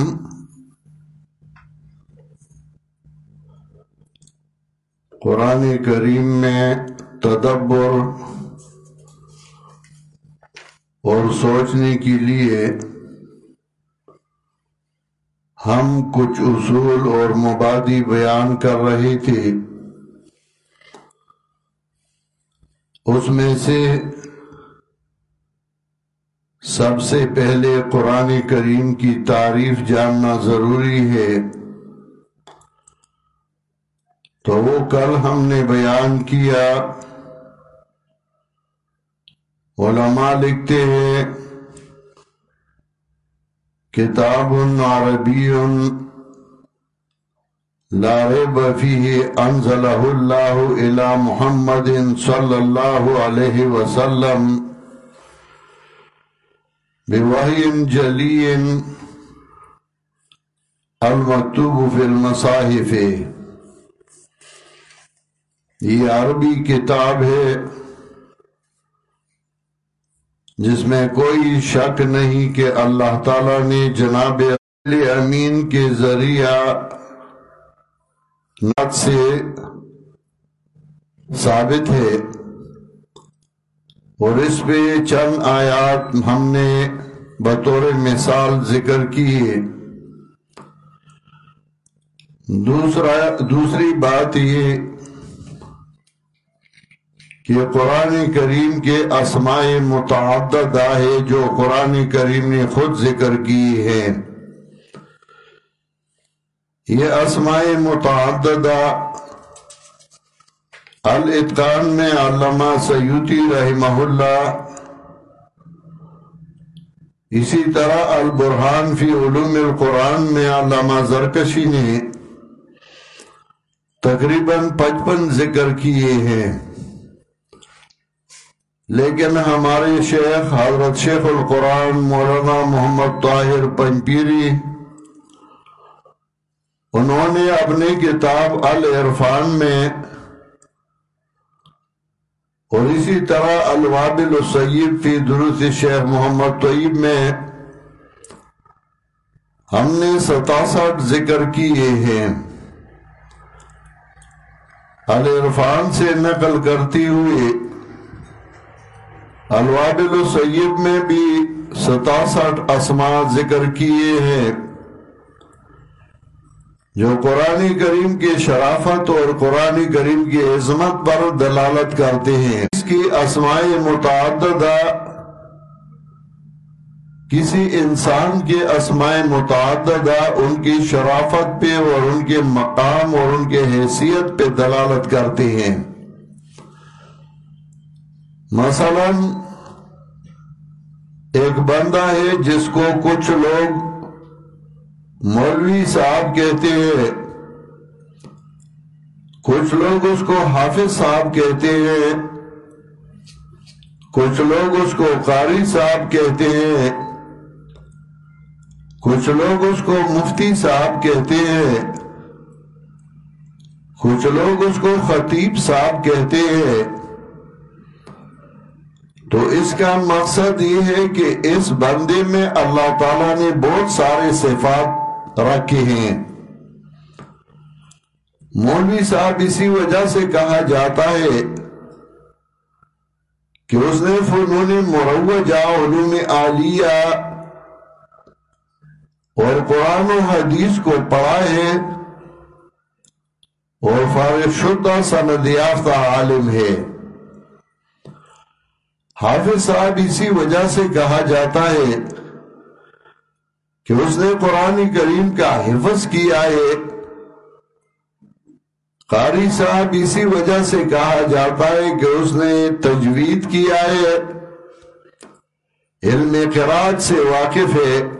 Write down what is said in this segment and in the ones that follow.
ہاں۔ قرآن کریم میں تدبر اور سوچنے کے لیے ہم کچھ اصول اور مبادی بیان کر رہے تھے۔ اس میں سے سب سے پہلے قرآن کریم کی تعریف جاننا ضروری ہے۔ تو وہ کل ہم نے بیان کیا۔ علماء لکھتے ہیں، کتاب عربی لا ریب فیہ، انزلہ اللہ الى محمد صلی اللہ علیہ وسلم۔ بوحی جلی المکتوب فی المصاحف۔ یہ عربی کتاب ہے جس میں کوئی شک نہیں کہ اللہ تعالی نے جناب امین کے ذریعہ نت سے ثابت ہے۔ اور اس پہ چند آیات ہم نے بطور مثال ذکر کی ہے۔ دوسرا دوسری بات یہ کہ قرآن کریم کے اسماء متعددہ ہے جو قرآن کریم نے خود ذکر کی ہے یہ اسماء متعددہ الاتقان میں علامہ سیوتی رحمہ اللہ اسی طرح البرحان فی علوم القرآن میں علامہ زرکشی نے تقریباً پچپن ذکر کیے ہیں۔ لیکن ہمارے شیخ حضرت شیخ القرآن مولانا محمد طاہر پنپیری انہوں نے اپنی کتاب العرفان میں اور اسی طرح الوابل السیب فی درست شیخ محمد طیب میں ہم نے ستاسٹھ ذکر کیے ہیں۔ العرفان سے نقل کرتی ہوئی الوابل السیب میں بھی ستاسٹھ اسماء ذکر کیے ہیں۔ جو قرآن کریم کی شرافت اور قرآن کریم کی عظمت پر دلالت کرتے ہیں۔ اس کی اسماء متعددہ کسی انسان کے اسماء متعددہ ان کی شرافت پہ اور ان کے مقام اور ان کے حیثیت پہ دلالت کرتے ہیں۔ مثلا ایک بندہ ہے جس کو کچھ لوگ مولوی صاحب کہتے ہیں، کچھ لوگ اس کو حافظ صاحب کہتے ہیں، کچھ لوگ اس کو قاری صاحب کہتے ہیں، کچھ لوگ اس کو مفتی صاحب کہتے ہیں، کچھ لوگ اس کو خطیب صاحب کہتے ہیں۔ تو اس کا مقصد یہ ہے کہ اس بندے میں اللہ تعالیٰ نے بہت سارے صفات رکھے ہیں۔ مولوی صاحب اسی وجہ سے کہا جاتا ہے کہ اس نے فنون مروجہ علوم عالیہ اور قرآن و حدیث کو پڑھا ہے اور فارغ شدہ سند یافتہ عالم ہے۔ حافظ صاحب اسی وجہ سے کہا جاتا ہے کہ اس نے قرآن کریم کا حفظ کیا ہے قاری صاحب اسی وجہ سے کہا جاتا ہے کہ اس نے تجوید کیا ہے علم قرآن سے واقف ہے۔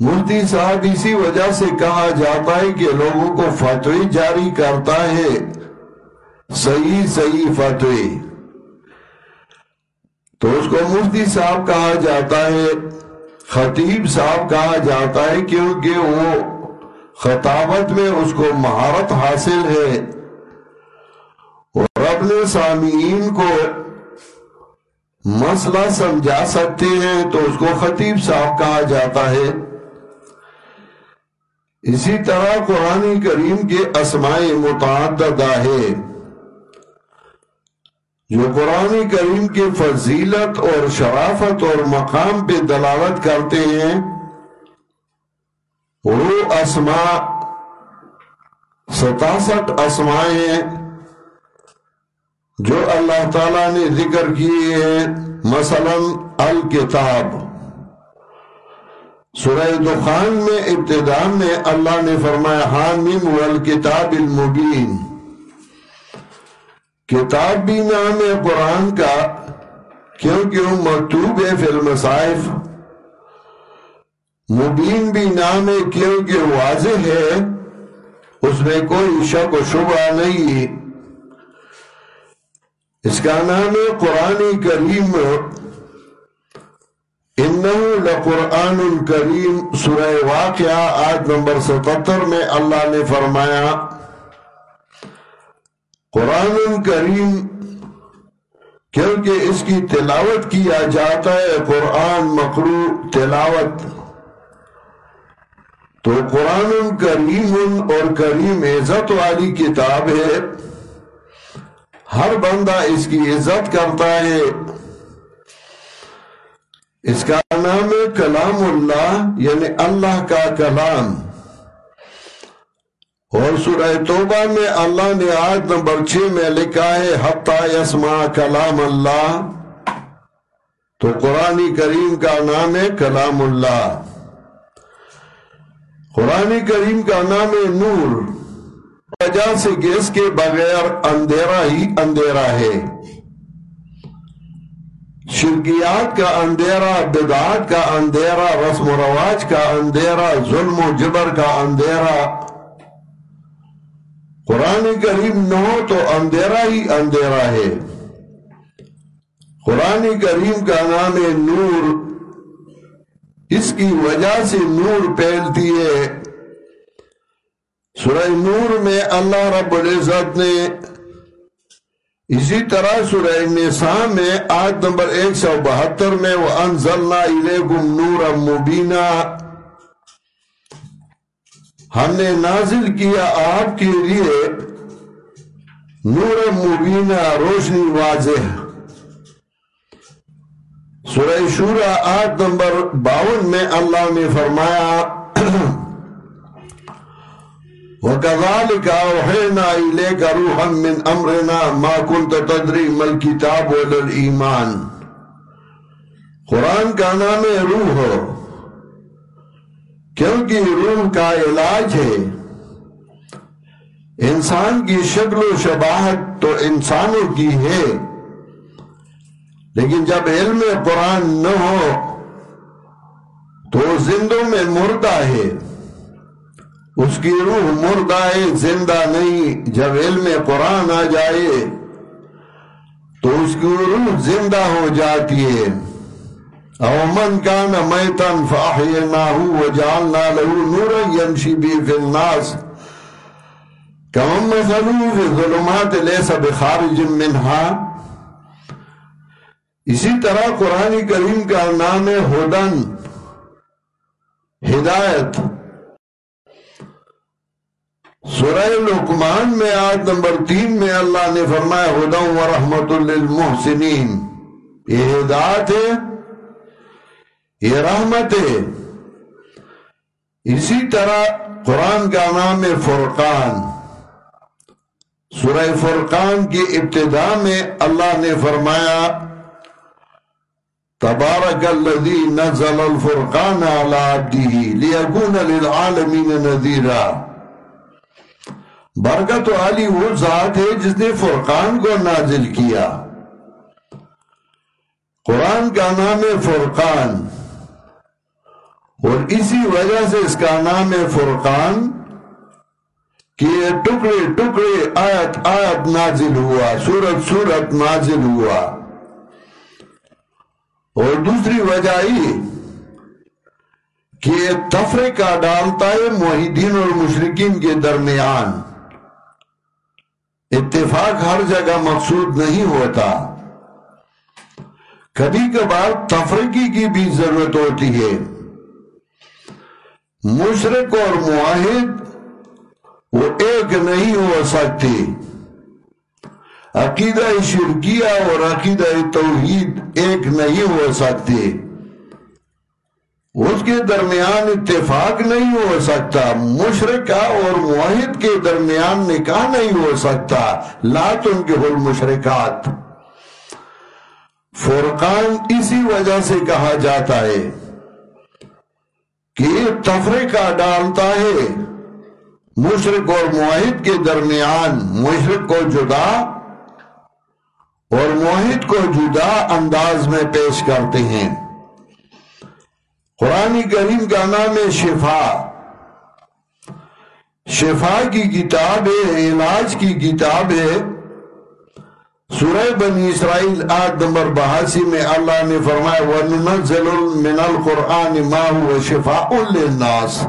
مفتی صاحب اسی وجہ سے کہا جاتا ہے کہ لوگوں کو فتوی جاری کرتا ہے۔ صحیح صحیح فتوی۔ تو اس کو مفتی صاحب کہا جاتا ہے۔ خطیب صاحب کہا جاتا ہے کیونکہ وہ خطابت میں اس کو مہارت حاصل ہے۔ اور اپنے سامعین کو مسئلہ سمجھا سکتے ہیں تو اس کو خطیب صاحب کہا جاتا ہے۔ اسی طرح قرآن کریم کے اسماء متعددہ ہے جو قرآن کریم کی فضیلت اور شرافت اور مقام پہ دلالت کرتے ہیں وہ اسما ستاسٹھ اسمائیں جو اللہ تعالیٰ نے ذکر کیے ہیں، مثلا الکتاب۔ سورہ دخان میں ابتدا میں اللہ نے فرمایا، حامیم والکتاب المبین۔ کتاب بھی نام ہے قرآن کا، کیونکہ وہ مکتوب ہے فی المصائف مبین بھی نام ہے کیونکہ واضح ہے، اس میں کوئی شک و شبہ نہیں۔ اس کا نام ہے قرآن کریم۔ انہو لقرآن کریم، سورہ واقعہ، آیت نمبر ستتر میں اللہ نے فرمایا قرآن کریم کیونکہ اس کی تلاوت کیا جاتا ہے، قرآن مقروع تلاوت۔ تو قرآن کریم اور کریم عزت والی کتاب ہے۔ ہر بندہ اس کی عزت کرتا ہے۔ اس کا نام ہے کلام اللہ یعنی اللہ کا کلام۔ اور سورہ توبہ میں اللہ نے آیت نمبر چھ میں لکھا ہے، حتی یسما کلام اللہ۔ تو قرآن کریم کا نام ہے کلام اللہ۔ قرآن کریم کا نام ہے نور۔ وجہ سے گیس کے بغیر اندھیرا ہی اندھیرا ہے۔ شرکیات کا اندھیرا، بدعات کا اندھیرا، رسم و رواج کا اندھیرا، ظلم و جبر کا اندھیرا۔ قرآن کریم نہ ہو تو اندھیرا ہی اندھیرا ہے۔ قرآن کریم کا نام ہے نور۔ اس کی وجہ سے نور پھیلتی ہے۔ سورہ نور میں اللہ رب العزت نے اسی طرح سورہ نساء میں آیت نمبر ایک سو بہتر میں وہ انزلنا الیکم نورا مبینہ ہم نے نازل کیا آپ کے لیے نور مبینہ روشنی واضح۔ سورہ شورہ آٹھ نمبر باون میں اللہ نے فرمایا، وَكَذَلِكَ أَوْحَيْنَا إِلَيْكَ رُوحًا مِّنْ أَمْرِنَا مَا كُنْتَ تَدْرِي مَا الْكِتَابُ وَلَا الْإِيمَانِ۔ قرآن کا نام روح ہو کیونکہ روح کا علاج ہے۔ انسان کی شکل و شباہت تو انسانوں کی ہے۔ لیکن جب علم قرآن نہ ہو تو زندوں میں مردہ ہے۔ اس کی روح مردہ ہے، زندہ نہیں۔ جب علم قرآن آ جائے تو اس کی روح زندہ ہو جاتی ہے۔ او من كان ميتا فاحييناه وجعلنا له نورا يمشي به في الناس. كمن مثله في الظلمات ليس بخارج منها اسی طرح قرآن کریم کا نام ہے ہدن، ہدایت. سورہ لقمان میں آیت نمبر تین میں اللہ نے فرمایا، ہدن و رحمت للمحسنین. یہ ہدایت ہے یہ رحمت ہے۔ اسی طرح قرآن کا نام ہے فرقان۔ سورہ فرقان کی ابتدا میں اللہ نے فرمایا، تبارک الذی نزل الفرقان على عبده لیکون للعالمین نذیرا۔ برکت و علی وہ ذات ہے جس نے فرقان کو نازل کیا۔ قرآن کا نام ہے فرقان۔ اور اسی وجہ سے اس کا نام ہے فرقان کہ یہ ٹکڑے ٹکڑے آیت آیت نازل ہوا، سورت سورت نازل ہوا۔ اور دوسری وجہ یہ کہ یہ تفریقہ ڈالتا ہے معیدین اور مشرقین کے درمیان۔ اتفاق ہر جگہ مقصود نہیں ہوتا۔ کبھی کبھار تفریقی کی بھی ضرورت ہوتی ہے۔ مشرق اور معاہد وہ ایک نہیں ہو سکتے۔ عقیدہ شرکیہ اور عقیدہ توحید ایک نہیں ہو سکتے۔ اس کے درمیان اتفاق نہیں ہو سکتا۔ مشرقہ اور معاہد کے درمیان نکاح نہیں ہو سکتا۔ لات ان کے حل مشرقات فرقان اسی وجہ سے کہا جاتا ہے۔ کہ تفریقہ ڈالتا ہے۔ مشرق اور معاہد کے درمیان مشرق کو جدا اور معاہد کو جدا انداز میں پیش کرتے ہیں۔ قرآن کریم کا نام ہے شفا۔ شفا کی کتاب ہے، علاج کی کتاب ہے۔ سورہ بنی اسرائیل آج نمبر بہاسی میں اللہ نے فرمایا، وَنُنَزِّلُ مِنَ الْقُرْآنِ مَا هُوَ شِفَاءٌ لِلنَّاسِ۔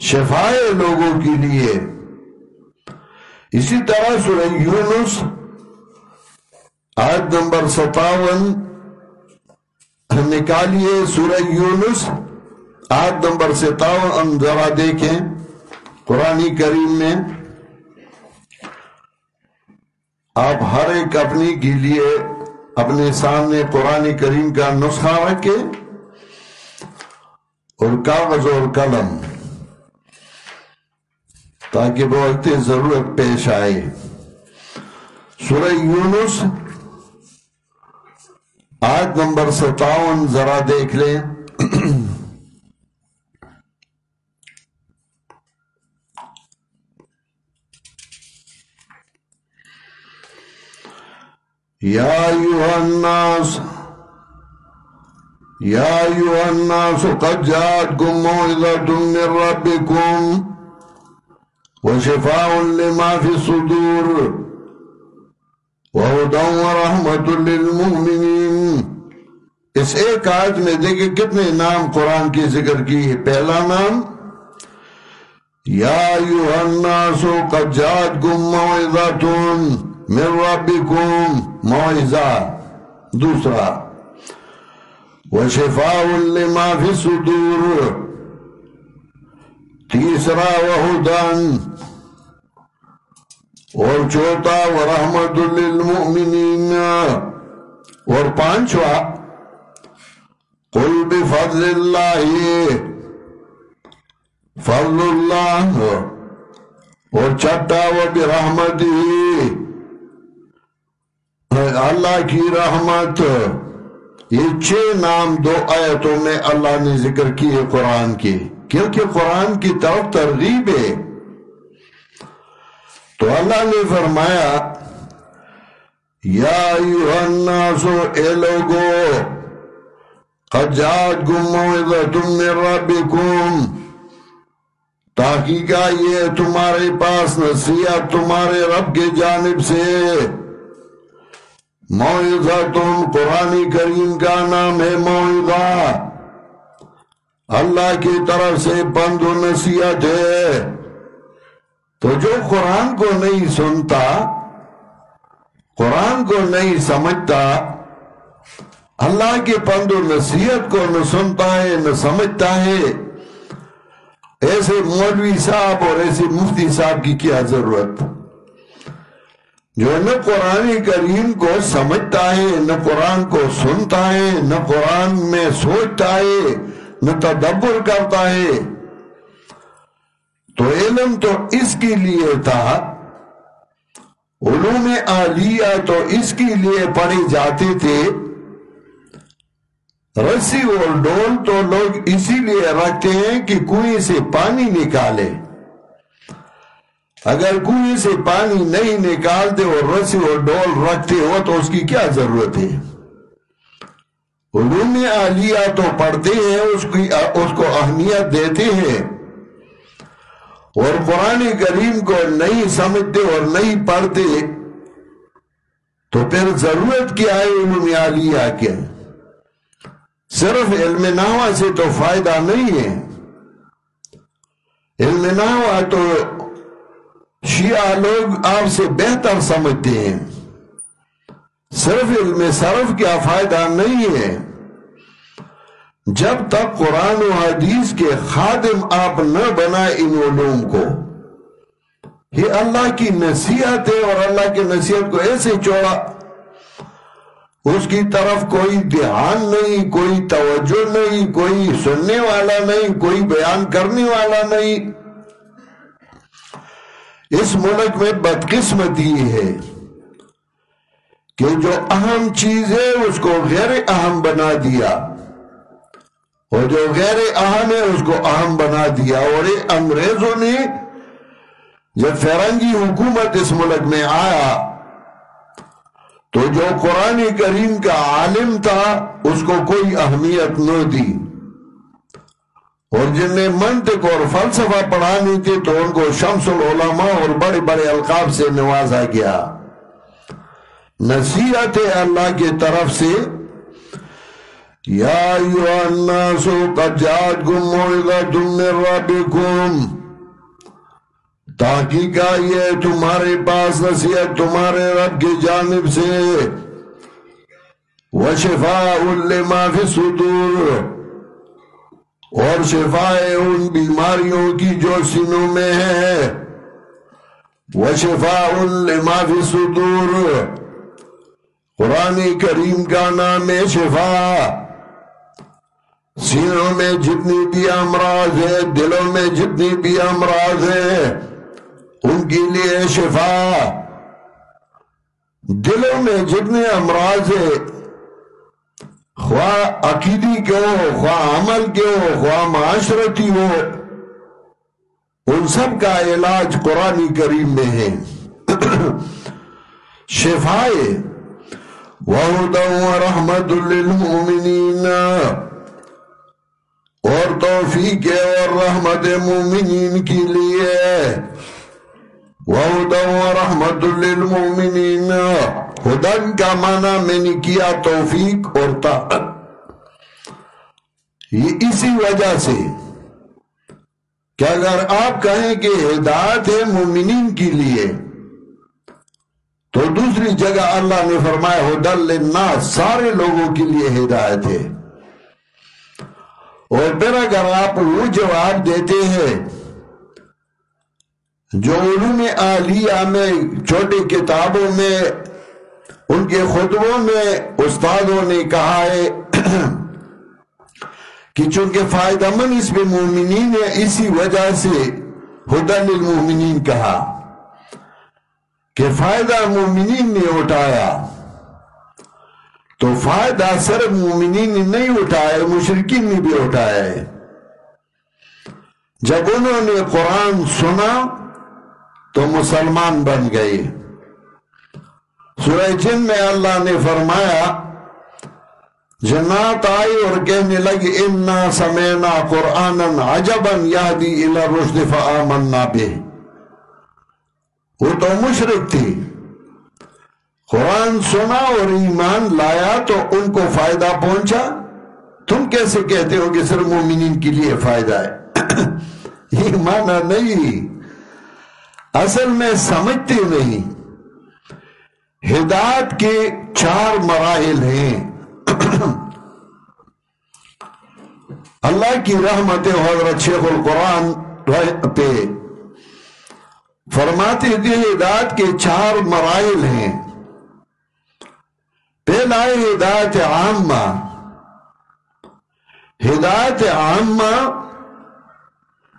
شفائے لوگوں کے لیے۔ اسی طرح سورہ یونس آج نمبر ستاون نکالیے۔ سورہ یونس آج نمبر ستاون ذرا دیکھیں۔ قرآن کریم میں آپ ہر ایک اپنی کے لیے اپنے سامنے قرآن کریم کا نسخہ رکھے اور کاغذ اور قلم تاکہ وقت ضرورت پیش آئے۔ سورہ یونس، آیت نمبر ستاون، ذرا دیکھ لیں۔ یا ایوہ الناس، یا ایوہ الناس، قد جاتکم موعظت من ربکم وشفاء لما فی الصدور وَهُدًا وَرَحْمَةٌ لِلْمُؤْمِنِينَ اس ایک آیت میں دیکھیں کتنے نام قرآن کی ذکر کی ہے۔ پہلا نام، یا ایوہ الناس، قد جاتکم موعظتون من ربکم موعظہ دوسرا. وشفاء لما فی صدور تیسرا وہدن اور چوتھا، ورحمت للمؤمنین. اور پانچوا قل بفضل اللہ، فضل اللہ. اور چھٹا و برحمتی اللہ کی رحمت، یہ چھ نام دو آیتوں میں اللہ نے ذکر کیے قرآن کی، کیونکہ قرآن کی طرف ترغیب ہے۔ تو اللہ نے فرمایا، یا ایوہ اے لوگو، قد جات گم موعظتم من ربکم تحقیقہ یہ تمہارے پاس نصیحت تمہارے رب کے جانب سے موعظتم قرآن کریم کا نام ہے موعظہ۔ اللہ کی طرف سے بند و نصیحت ہے۔ تو جو قرآن کو نہیں سنتا، قرآن کو نہیں سمجھتا، اللہ کے پند و نصیحت کو نہ سنتا ہے، نہ سمجھتا ہے۔ ایسے مولوی صاحب اور ایسے مفتی صاحب کی کیا ضرورت؟ جو نہ قرآن کریم کو سمجھتا ہے، نہ قرآن کو سنتا ہے، نہ قرآن میں سوچتا ہے، نہ تدبر کرتا ہے۔ تو علم تو اس کے لیے تھا، علوم آلیہ تو اس کے لیے پڑھی جاتے تھے۔ رسی اور ڈول تو لوگ اسی لیے رکھتے ہیں کہ کنویں سے پانی نکالے۔ اگر کنویں سے پانی نہیں نکالتے اور رسی اور ڈول رکھتے ہو تو اس کی کیا ضرورت ہے؟ علوم آلیہ تو پڑھتے ہیں، اس کو اہمیت دیتے ہیں۔ اور قرآن کریم کو نہیں سمجھتے اور نہیں پڑھتے، تو پھر ضرورت کیا ہے علم عالیہ کے؟ صرف علم ناوہ سے تو فائدہ نہیں ہے۔ علم ناوہ تو شیعہ لوگ آپ سے بہتر سمجھتے ہیں۔ صرف علم صرف کیا فائدہ نہیں ہے۔ جب تک قرآن و حدیث کے خادم آپ نہ بنائے ان علوم کو۔ یہ اللہ کی نصیحت ہے اور اللہ کی نصیحت کو ایسے چوڑا۔ اس کی طرف کوئی دھیان نہیں، کوئی توجہ نہیں، کوئی سننے والا نہیں، کوئی بیان کرنے والا نہیں۔ اس ملک میں بدقسمتی ہے کہ جو اہم چیز ہے اس کو غیر اہم بنا دیا اور جو غیر اہم ہے اس کو اہم بنا دیا اور انگریزوں نے جب فرنگی حکومت اس ملک میں آیا تو جو قرآن کریم کا عالم تھا اس کو کوئی اہمیت نہ دی۔ اور جن نے منطق اور فلسفہ پڑھانی تھی تو ان کو شمس العلماء اور بڑے بڑے القاب سے نوازا گیا۔ نصیحت اللہ کی طرف سے، یا ایوہ الناس قد جاتکم موعظتم من ربکم تحقیق یہ تمہارے پاس نصیحت تمہارے رب کی جانب سے، وشفاء لما فی صدور اور شفاء ان بیماریوں کی جو سنوں میں ہے۔ وشفاء لما فی صدور قرآن کریم کا نام ہے شفاء۔ سینوں میں جتنی بھی امراض ہے، دلوں میں جتنی بھی امراض ہے، ان کے لیے شفا دلوں میں جتنے امراض ہے خواہ عقیدی کے ہو، خواہ عمل کے ہو، خواہ معاشرتی ہو، ان سب کا علاج قرآن کریم میں ہے۔ شفائے۔ وَهُدًا وَرَحْمَةٌ لِّلْمُؤْمِنِينَ۔ اور توفیق اور رحمت مومنین کی لیے۔ وَهُدًا وَرَحْمَةٌ لِّلْمُؤْمِنِينَ۔ ہدن کا معنی میں نے کیا توفیق اور طاقت یہ اسی وجہ سے کہ اگر آپ کہیں کہ ہدایت ہے مومنین کے لیے، تو دوسری جگہ اللہ نے فرمایا ہدن للناس سارے لوگوں کے لیے ہدایت ہے۔ اور پھر اگر آپ وہ جواب دیتے ہیں، جو علوم عالیہ میں، چھوٹی کتابوں میں، ان کے خطبوں میں استادوں نے کہا ہے کہ چونکہ فائدہ من اس میں مومنین ہے، اسی وجہ سے حدن المومنین کہا کہ فائدہ مومنین نے اٹھایا۔ تو فائدہ صرف مومنین نے نہیں اٹھایا مشرقین نے بھی اٹھایا ہے۔ جب انہوں نے قرآن سنا تو مسلمان بن گئے۔ سورہ جن میں اللہ نے فرمایا جنات آئی اور کہنے لگی انا سمینا قرآن عجبا یادی الى رشد فآمنا بے وہ تو مشرق تھی۔ قرآن سنا اور ایمان لایا تو ان کو فائدہ پہنچا۔ تم کیسے کہتے ہو کہ صرف مومنین کے لیے فائدہ ہے؟ یہ معنی نہیں۔ اصل میں سمجھتے نہیں۔ ہدایت کے چار مراحل ہیں۔ اللہ کی رحمت حضرت شیخ القرآن پہ فرماتے تھے ہدایت کے چار مراحل ہیں۔ پہلا ہے ہدایت عامہ۔ ہدایت عامہ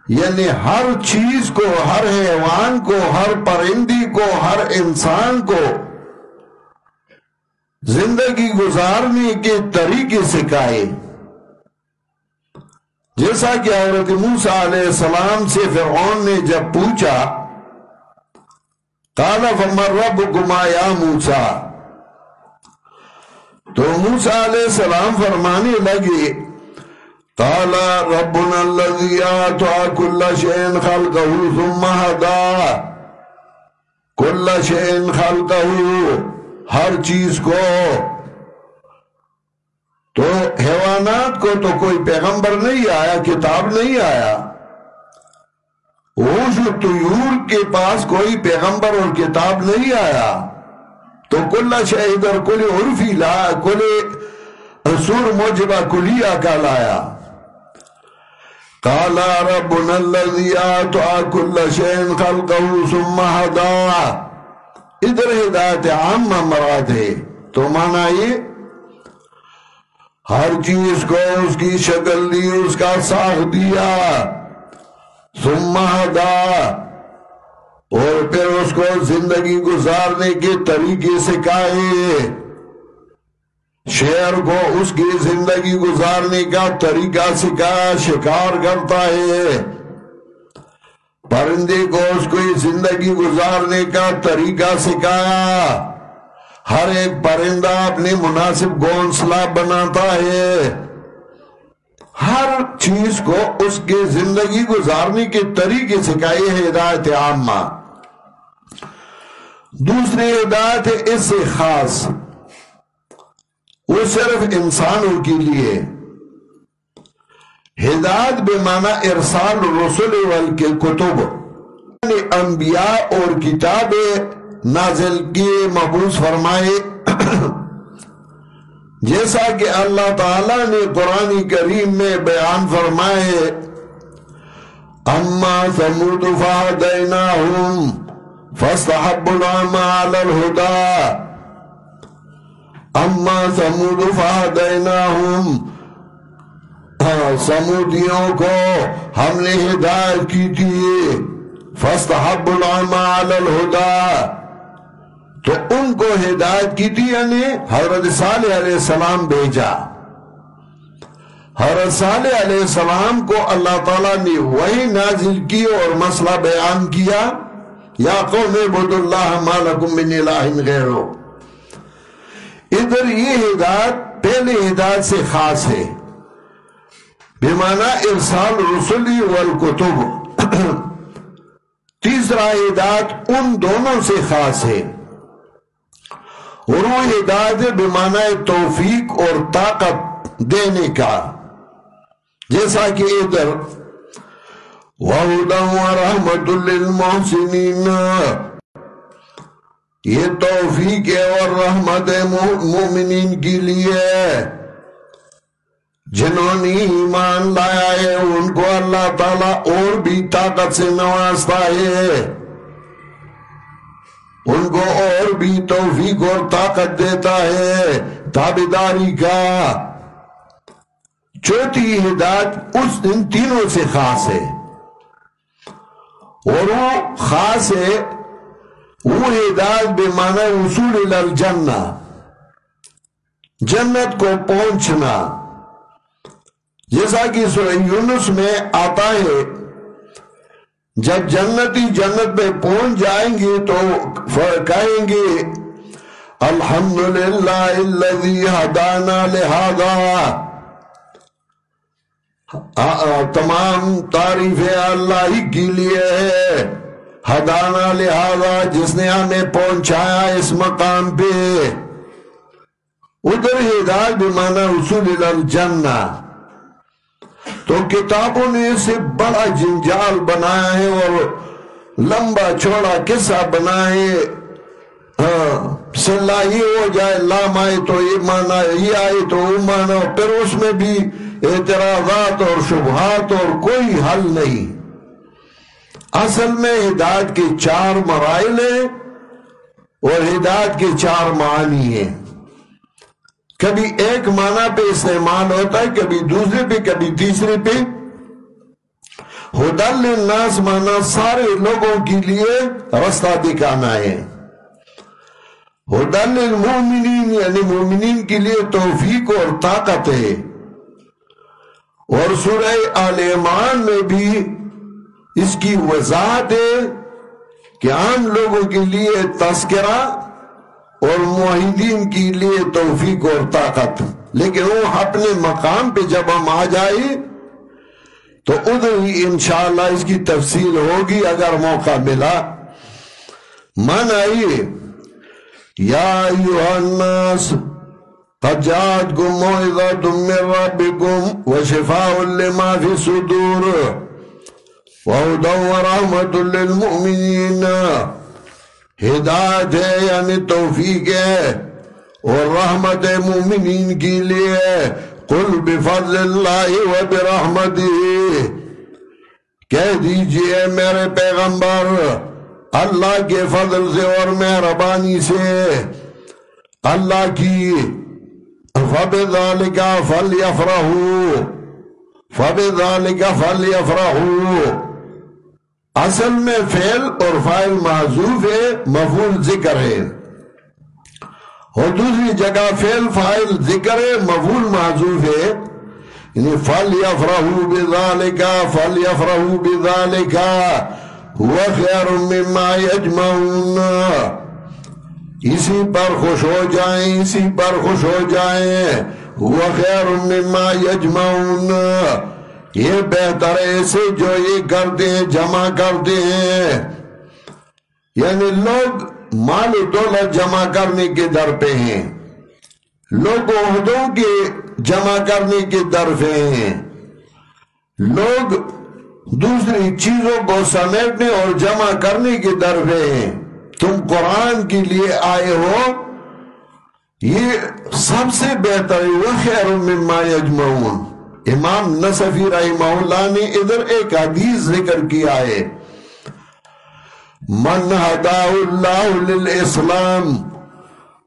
یعنی ہر چیز کو، ہر حیوان کو، ہر پرندی کو، ہر انسان کو زندگی گزارنے کے طریقے سکھائے جیسا کہ عورت موسیٰ علیہ السلام سے فرعون نے جب پوچھا کالا فمر رب گما یا موسا تو موسیٰ علیہ السلام فرمانے لگے، قال، ربنا الذي اعطى كل شيء خلقه ثم هدى كل شيء خلقه ہر چیز کو تو حیوانات کو تو کوئی پیغمبر نہیں آیا، کتاب نہیں آیا۔ اوش و طیور کے پاس کوئی پیغمبر اور کتاب نہیں آیا۔ تو کل ادھر کل عرفی لا، کل سور موجبہ کلیہ کا لایا قال ربنا الذي آتوا كل شيء خلقه ثم هدا ادھر ہدایت عامہ مراد ہے۔ تو مانا یہ ہر چیز کو اس کی شکل دی، اس کا ساخ دیا۔ ثم اور پھر اس کو زندگی گزارنے کے طریقے سکھائے شیر کو اس کی زندگی گزارنے کا طریقہ سکھایا شکار کرتا ہے۔ پرندے کو اس کو زندگی گزارنے کا طریقہ سکھایا ہر ایک پرندہ اپنی مناسب گونسلہ بناتا ہے۔ ہر چیز کو اس کے زندگی گزارنے کے طریقے سکھائے ہے ہدایت عامہ۔ دوسری ہدایت ہے اس سے خاص۔ وہ صرف انسانوں کے لیے۔ ہدایت بے معنی ارسال رسول والکل کتب یعنی انبیاء اور کتاب نازل کی مبوس فرمائے۔ جیسا کہ اللہ تعالی نے قرآن کریم میں بیان فرمائے، اما سمود فہدیناہم فاستحب العمى على الهدى، اما سمود فہدیناہم سمودیوں کو ہم نے ہدایت کی تھی۔ فاستحب العمى على الهدى۔ کو ہدایت کی تھی یعنی حضرت صالح علیہ السلام بھیجا۔ حضرت صالح علیہ السلام کو اللہ تعالیٰ نے وہی نازل کی اور مسئلہ بیان کیا۔ یا قوم عبد اللہ مالکم من الہ غیرو ادھر یہ ہدایت پہلے ہدایت سے خاص ہے۔ بمعنی ارسال رسولی والکتب۔ تیسرا ہدایت ان دونوں سے خاص ہے۔ اور وہ ہدایت بمعنی توفیق اور طاقت دینے کا۔ جیسا کہ ادھر وَهُدًا وَرَحْمَةٌ لِلْمُحْسِنِينَ۔ یہ توفیق ہے اور رحمت مومنین کی لیے۔ جنہوں نے ایمان لایا ہے، ان کو اللہ تعالیٰ اور بھی طاقت سے نوازتا ہے۔ ان کو اور بھی توفیق اور طاقت دیتا ہے۔ تابداری کا چوتھی ہدایت اس ان تینوں سے خاص ہے۔ اور وہ خاص ہے، وہ ہدایت بے معنی وصول الجنہ۔ جنت کو پہنچنا۔ جیسا کہ سورہ یونس میں آتا ہے جب جنتی جنت میں پہنچ جائیں گے تو کہیں گے، الحمدللہ الذي هدانا لهذا تمام تعریف اللہ ہی کے لیے ہے ہدانا لہذا، جس نے ہمیں پہنچایا اس مقام پہ۔ ادھر ہدایت بھی مانا اصول الجنہ۔ تو کتابوں نے اسے بڑا جنجال بنایا ہے اور لمبا چھوڑا قصہ بنائے ہاں، صلاح یہ ہو جائے، لام آئے تو یہ مانا یہ آئے تو وہ مانا پھر اس میں بھی اعتراضات اور شبہات اور کوئی حل نہیں۔ اصل میں ہدایت کے چار مرائل ہیں اور ہدایت کے چار معنی ہیں۔ کبھی ایک معنی پہ استعمال ہوتا ہے، کبھی دوسرے پہ، کبھی تیسرے پہ۔ ہدل الناس مانا سارے لوگوں کے لیے رستہ دکھانا ہے۔ ہدل المومنین یعنی مومنین کے لیے توفیق اور طاقت ہے۔ اور سورہ آل عمران میں بھی اس کی وضاحت ہے کہ عام لوگوں کے لیے تذکرہ اور معاہدین کے لیے توفیق اور طاقت۔ لیکن وہ اپنے مقام پہ جب ہم آ جائے تو ادھر ہی انشاءاللہ اس کی تفصیل ہوگی اگر موقع ملا۔ من آئیے یا ایوہ الناس، قد جاءتكم موعظة من ربكم وشفاء لما في الصدور وهدى ورحمة للمؤمنين ہدایت ہے یعنی توفیق ہے، اور رحمت مومنین کی لیے قل بفضل اللہ و برحمتی کہہ دیجیے میرے پیغمبر، اللہ کے فضل سے اور مہربانی سے۔ اللہ کی فبذالک فلیفرہو فبذالک فلیفرہو اصل میں فعل اور فائل معذوف ہے، مفعول ذکر ہے۔ اور دوسری جگہ فعل فائل ذکر ہے، مفعول معذوف ہے۔ یعنی فل یفرحو بذالکا فل یفرحو بذالکا ہوا خیر مما یجمعون اسی پر خوش ہو جائیں، اسی پر خوش ہو جائیں ہوا خیر مما یجمعون یہ بہتر ہے جو یہ کرتے ہیں، جمع کرتے ہیں۔ یعنی لوگ مال و دولت جمع کرنے کے در پہ ہیں۔ لوگ عہدوں کے جمع کرنے کے در پہ ہیں۔ لوگ دوسری چیزوں کو سمیٹنے اور جمع کرنے کے در پہ ہیں۔ تم قرآن کے لیے آئے ہو۔ یہ سب سے بہتر ہے۔ وہ خیر مما یجمعون امام نصفی رحمہ اللہ نے ادھر ایک حدیث ذکر کیا ہے۔ من ہدا اللہ للاسلام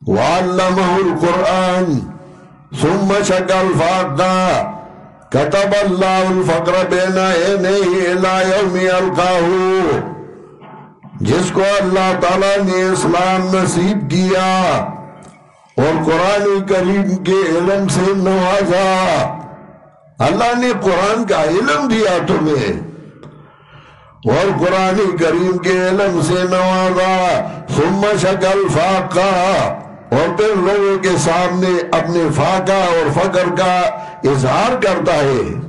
وعلمہ القرآن ثم شکل فاقا کتب اللہ الفقر بین اینہی الہ یوم القاہو جس کو اللہ تعالیٰ نے اسلام نصیب کیا اور قرآن کریم کے علم سے نوازا۔ اللہ نے قرآن کا علم دیا تمہیں۔ اور قرآن کریم کے علم سے نوازا، ثم شکل فاقا۔ اور پھر لوگوں کے سامنے اپنے فاقہ اور فقر کا اظہار کرتا ہے۔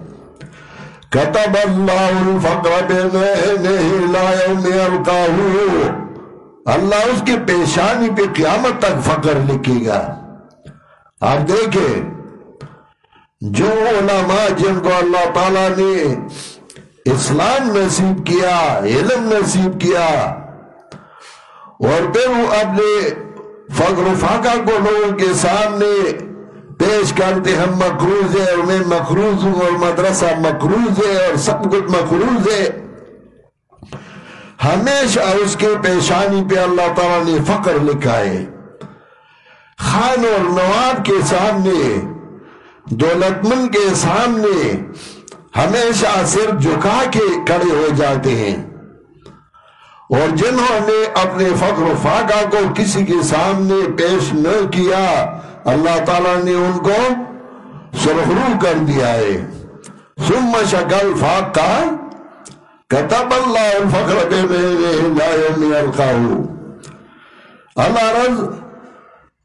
کتب اللہ الفقر بین لا یوم القاہو اللہ اس کے پیشانی پہ قیامت تک فقر لکھے گا۔ آپ دیکھیں جو علماء جن کو اللہ تعالیٰ نے اسلام نصیب کیا، علم نصیب کیا، اور پھر وہ اپنے فقر و فاقہ کو لوگوں کے سامنے پیش کرتے ہم مقروض ہے اور میں مقروض ہوں، اور مدرسہ مقروض ہے، اور سب کچھ مقروض ہے۔ ہمیشہ اس کے پیشانی پہ اللہ تعالیٰ نے فقر لکھا ہے۔ خان اور نواب کے سامنے دولت مند کے سامنے ہمیشہ صرف جھکا کے کھڑے ہو جاتے ہیں۔ اور جنہوں نے اپنے فقر و فاقہ کو کسی کے سامنے پیش نہ کیا، اللہ تعالیٰ نے ان کو سرخرو کر دیا ہے۔ ثم شکل فاقہ، کتب اللہ الفقر بے میرے لا یوم اللہ رض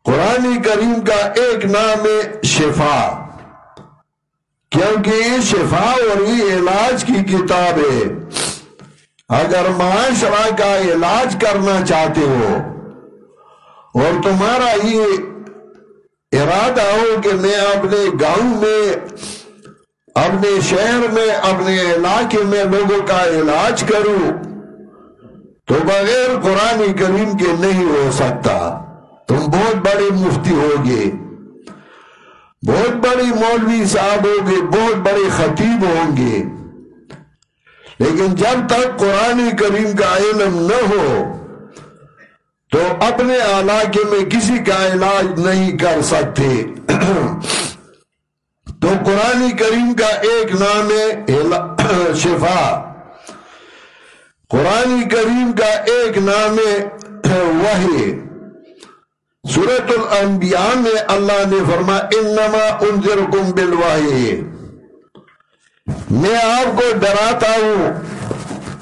قرآن کریم کا ایک نام ہے شفا۔ کیونکہ یہ شفا اور یہ علاج کی کتاب ہے۔ اگر معاشرہ کا علاج کرنا چاہتے ہو اور تمہارا یہ ارادہ ہو کہ میں اپنے گاؤں میں، اپنے شہر میں، اپنے علاقے میں لوگوں کا علاج کروں، تو بغیر قرآن کریم کے نہیں ہو سکتا۔ تم بہت بڑے مفتی ہوگے۔ بہت بڑی مولوی صاحب ہوں گے، بہت بڑے خطیب ہوں گے۔ لیکن جب تک قرآن کریم کا علم نہ ہو، تو اپنے علاقے میں کسی کا علاج نہیں کر سکتے۔ تو قرآن کریم کا ایک نام ہے شفا۔ قرآن کریم کا ایک نام ہے وحی۔ سورت الانبیاء میں اللہ نے فرما انما انذرکم بالوحی۔ میں آپ کو ڈراتا ہوں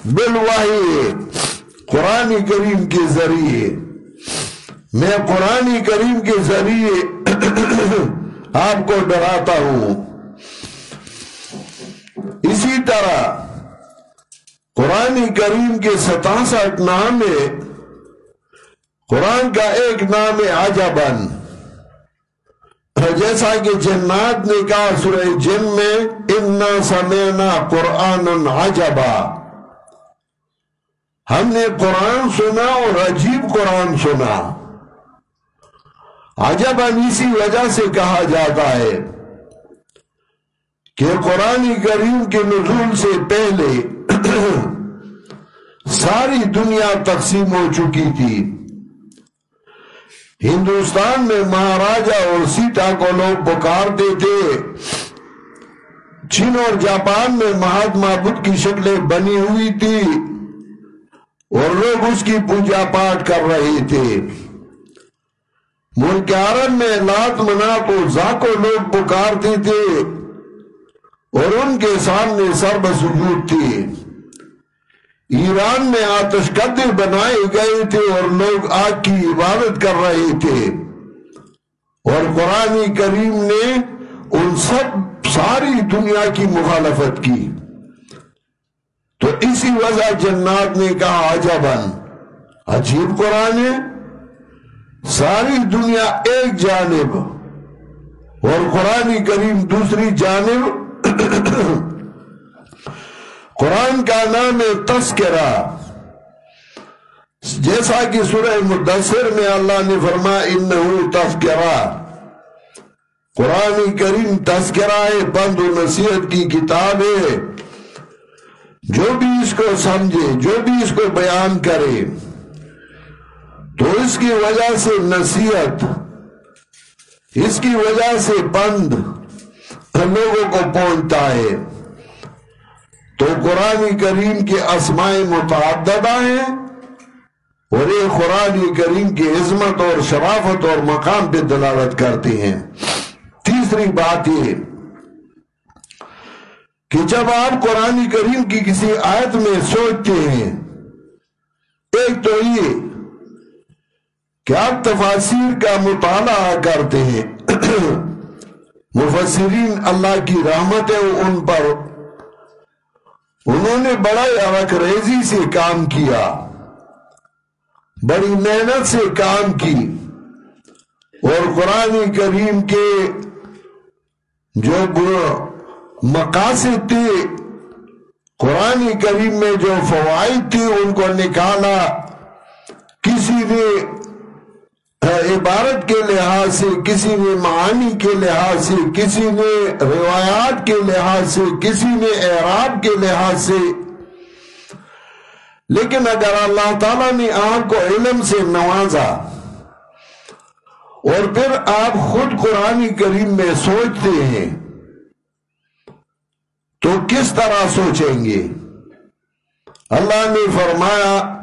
بالوحی، قرآن کریم کے ذریعے۔ میں قرآن کریم کے ذریعے آپ کو ڈراتا ہوں۔ اسی طرح قرآن کریم کے ستاسٹھ نام میں قرآن کا ایک نام عجبن جیسا کہ جنات نے کہا سورہ جن میں، انا سمینا قرآن عجبا۔ ہم نے قرآن سنا اور عجیب قرآن سنا۔ عجب اسی وجہ سے کہا جاتا ہے کہ قرآن کریم کے نزول سے پہلے ساری دنیا تقسیم ہو چکی تھی۔ ہندوستان میں مہاراجا اور سیتا کو لوگ پکارتے تھے چین اور جاپان میں مہاتما بدھ کی شکلیں بنی ہوئی تھی اور لوگ اس کی پوجا پاٹ کر رہے تھے۔ ملک عرب میں لات منا کو زاکو لوگ پکارتے تھے اور ان کے سامنے سرب سجود تھی ایران میں آتش قدر بنائے گئے تھے اور لوگ آگ کی عبادت کر رہے تھے۔ اور قرآن کریم نے ان سب ساری دنیا کی مخالفت کی۔ تو اسی وجہ جنات نے کہا عجبن عجیب قرآن ہے۔ ساری دنیا ایک جانب۔ اور قرآن کریم دوسری جانب۔ قرآن کا نام ہے تذکرہ۔ جیسا کہ سورہ مدثر میں اللہ نے فرما انہو تذکرہ قرآن کریم تذکرہ ہے، بند و نصیحت کی کتاب ہے۔ جو بھی اس کو سمجھے، جو بھی اس کو بیان کرے۔ تو اس کی وجہ سے نصیحت، اس کی وجہ سے بند لوگوں کو پہنچتا ہے۔ تو قرآن کریم کے اسماء متعددہ ہیں اور یہ قرآن کریم کی عظمت اور شرافت اور مقام پہ دلالت کرتے ہیں۔ تیسری بات یہ کہ جب آپ قرآن کریم کی کسی آیت میں سوچتے ہیں، ایک تو یہ کہ آپ تفاصیر کا مطالعہ کرتے ہیں۔ مفسرین اللہ کی رحمت ہے ان پر انہوں نے بڑا عرق ریزی سے کام کیا، بڑی محنت سے کام کی۔ اور قرآن کریم کے جو مقاصد تھے، قرآن کریم میں جو فوائد تھی ان کو نکالا۔ کسی نے عبارت کے لحاظ سے، کسی نے معانی کے لحاظ سے، کسی نے روایات کے لحاظ سے، کسی نے اعراب کے لحاظ سے۔ لیکن اگر اللہ تعالیٰ نے آپ کو علم سے نوازا اور پھر آپ خود قرآن کریم میں سوچتے ہیں، تو کس طرح سوچیں گے؟ اللہ نے فرمایا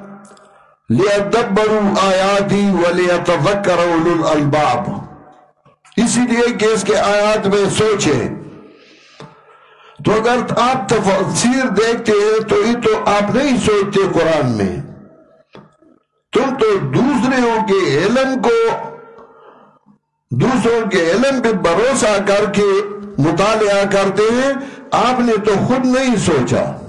لِيَدَّبَّرُوا آیَاتِ وَلِيَتَذَكَّرَ أُولُو الْأَلْبَابِ۔ اسی لیے کہ اس کے آیات میں سوچیں تو اگر آپ تفسیر دیکھتے ہیں تو یہ تو آپ نہیں سوچتے قرآن میں۔ تم تو دوسروں کے علم کو دوسروں کے علم پہ بھروسہ کر کے مطالعہ کرتے ہیں۔ آپ نے تو خود نہیں سوچا۔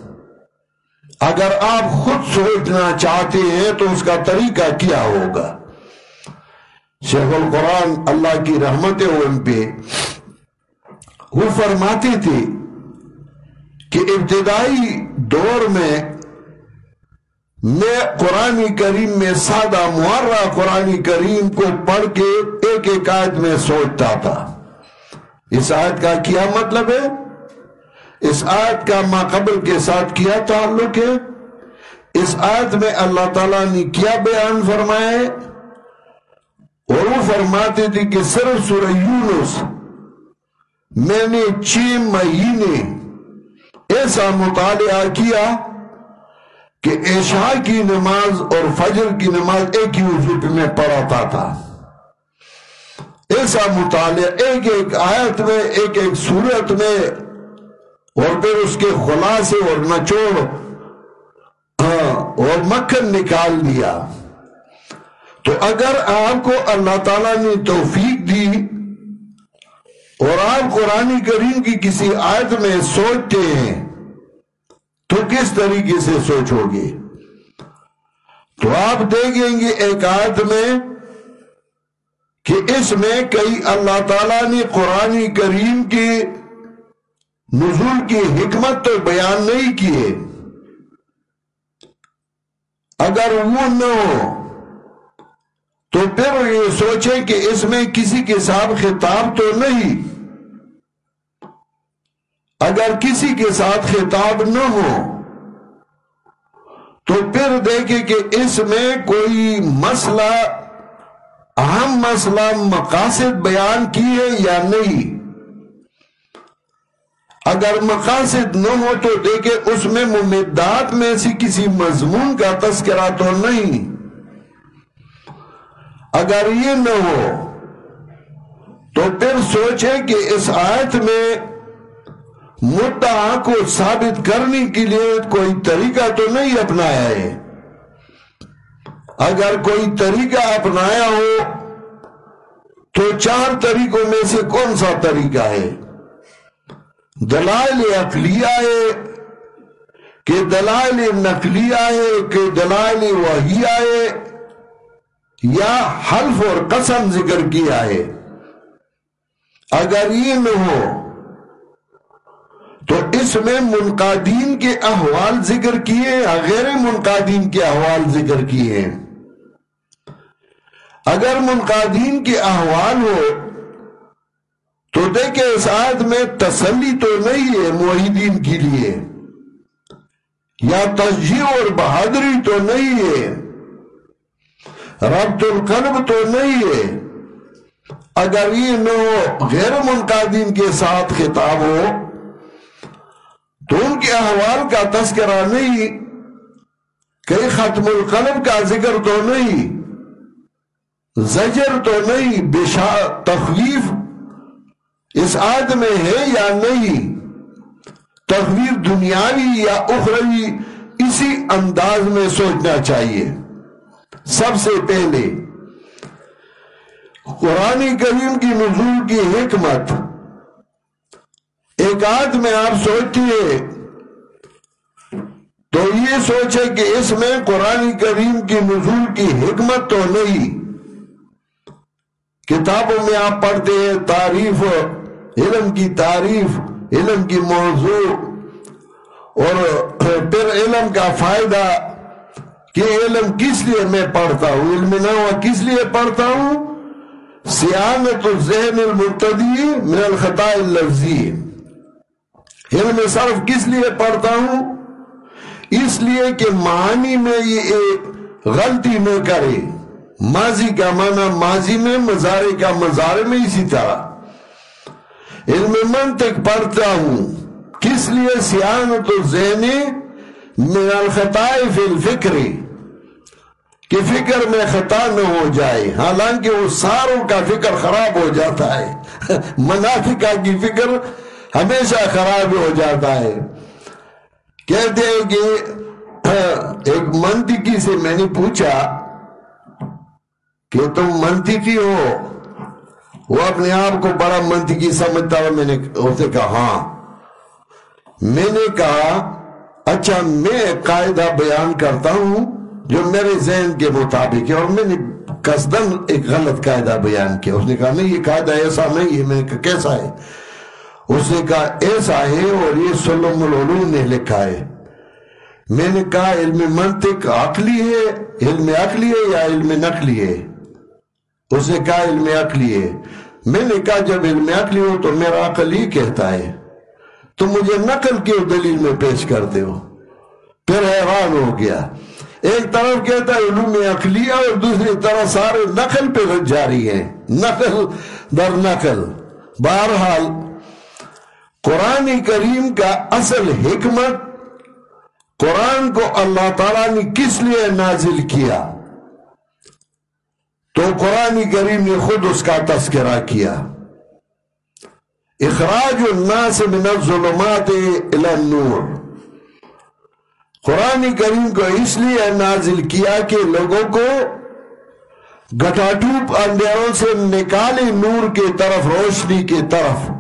اگر آپ خود سوچنا چاہتے ہیں تو اس کا طریقہ کیا ہوگا؟ شیخ القرآن اللہ کی رحمتیں ان پہ، وہ فرماتے تھے کہ ابتدائی دور میں میں قرآن کریم میں سادہ معرہ قرآن کریم کو پڑھ کے ایک ایک آیت میں سوچتا تھا۔ اس آیت کا کیا مطلب ہے؟ اس آیت کا ماقبل کے ساتھ کیا تعلق ہے؟ اس آیت میں اللہ تعالیٰ نے کیا بیان فرمائے اور وہ فرماتے تھے کہ صرف سورہ یونس، میں نے چھ مہینے ایسا مطالعہ کیا کہ عشاء کی نماز اور فجر کی نماز ایک ہی وجود میں پڑھاتا تھا۔ ایسا مطالعہ، ایک ایک آیت میں، ایک ایک صورت میں اور پھر اس کے خلاصے اور نچوڑ ہاں، اور مکھن نکال دیا۔ تو اگر آپ کو اللہ تعالیٰ نے توفیق دی اور آپ قرآن کریم کی کسی آیت میں سوچتے ہیں، تو کس طریقے سے سوچو گے؟ تو آپ دیکھیں گے ایک آیت میں کہ اس میں کئی اللہ تعالیٰ نے قرآن کریم کی نزول کی حکمت تو بیان نہیں کیے۔ اگر وہ نہ ہو، تو پھر یہ سوچے کہ اس میں کسی کے ساتھ خطاب تو نہیں۔ اگر کسی کے ساتھ خطاب نہ ہو، تو پھر دیکھے کہ اس میں کوئی مسئلہ، اہم مسئلہ مقاصد بیان کی ہے یا نہیں۔ اگر مقاصد نہ ہو تو دیکھے اس میں ممدات میں سے کسی مضمون کا تذکرہ تو نہیں۔ اگر یہ نہ ہو تو پھر سوچے کہ اس آیت میں مدعا کو ثابت کرنے کے لیے کوئی طریقہ تو نہیں اپنایا ہے۔ اگر کوئی طریقہ اپنایا ہو تو چار طریقوں میں سے کون سا طریقہ ہے؟ دلائل اقلیہ ہے کہ دلائل نقلیہ ہے کہ دلائل وحیہ ہے یا حلف اور قسم ذکر کیا ہے اگر یہ نہ ہو، تو اس میں منقادین کے احوال ذکر کیے غیر منقادین کے احوال ذکر کیے اگر منقادین کے احوال ہو تو دیکھیں اس آیت میں تسلی تو نہیں ہے معیدین کے لیے۔ یا تجزیہ اور بہادری تو نہیں ہے۔ ربط القلب تو نہیں ہے۔ اگر یہ نہ ہو، غیر منقادین کے ساتھ خطاب ہو، تو ان کے احوال کا تذکرہ نہیں۔ کئی ختم القلب کا ذکر تو نہیں۔ زجر تو نہیں بشا تخویف اس آیت میں ہے یا نہیں؟ تخویر دنیاوی یا اخروی، اسی انداز میں سوچنا چاہیے۔ سب سے پہلے، قرآن کریم کی نزول کی حکمت۔ ایک آیت میں آپ سوچیے تو یہ سوچے کہ اس میں قرآن کریم کی نزول کی حکمت تو نہیں۔ کتابوں میں آپ پڑھتے ہیں تعریف علم کی تعریف، علم کی موضوع، اور پھر علم کا فائدہ کہ علم کس لیے میں پڑھتا ہوں، علم نہ ہوا کس لیے پڑھتا ہوں؟ سیانت الذہن المرتدی من الخطاء اللفظی۔ علم صرف کس لیے پڑھتا ہوں؟ اس لیے کہ معنی میں یہ ایک غلطی نہ کرے۔ ماضی کا معنی ماضی میں مزارے کا مزارے میں اسی طرح۔ علم منطق پڑھتا ہوں۔ کس لیے سیانت ذہنی؟ من الخطائی فی الفکری کہ فکر میں خطا نہ ہو جائے۔ حالانکہ وہ ساروں کا فکر خراب ہو جاتا ہے۔ منافقہ کی فکر ہمیشہ خراب ہو جاتا ہے۔ کہتے ہیں کہ ایک منطقی سے میں نے پوچھا کہ تم منطقی ہو؟ وہ اپنے آپ کو بڑا منطقی سمجھتا ہوا میں نے اسے کہا ہاں۔ میں نے کہا اچھا میں قاعدہ بیان کرتا ہوں جو میرے ذہن کے مطابق ہے اور میں نے قصدن ایک غلط قاعدہ بیان کیا۔ اس نے کہا، نہیں، یہ قاعدہ ایسا نہیں ہے۔ میں نے کہا، کیسا ہے؟ اس نے کہا، ایسا ہے اور یہ سلم العلوم نے لکھا ہے۔ میں نے کہا، علم منطق عقلی ہے، علم عقلی ہے یا علم نقلی ہے؟ اس نے کہا، علم عقلی ہے۔ میں نے کہا، جب علم عقلی ہو تو میرا عقل ہی کہتا ہے۔ تو مجھے نقل کی دلیل میں پیش کرتے ہو؟ پھر حیران ہو گیا۔ ایک طرف کہتا ہے، علوم عقلیہ اور دوسری طرف سارے نقل پہ جاری ہیں۔ نقل در نقل۔ بہرحال، قرآن کریم کا اصل حکمت، قرآن کو اللہ تعالیٰ نے کس لیے نازل کیا؟ تو قرآن کریم نے خود اس کا تذکرہ کیا۔ اخراج الناس من الظلمات الى النور۔ قرآن کریم کو اس لیے نازل کیا کہ لوگوں کو گٹاٹوپ اندھیروں سے نکالے نور کے طرف، روشنی کے طرف۔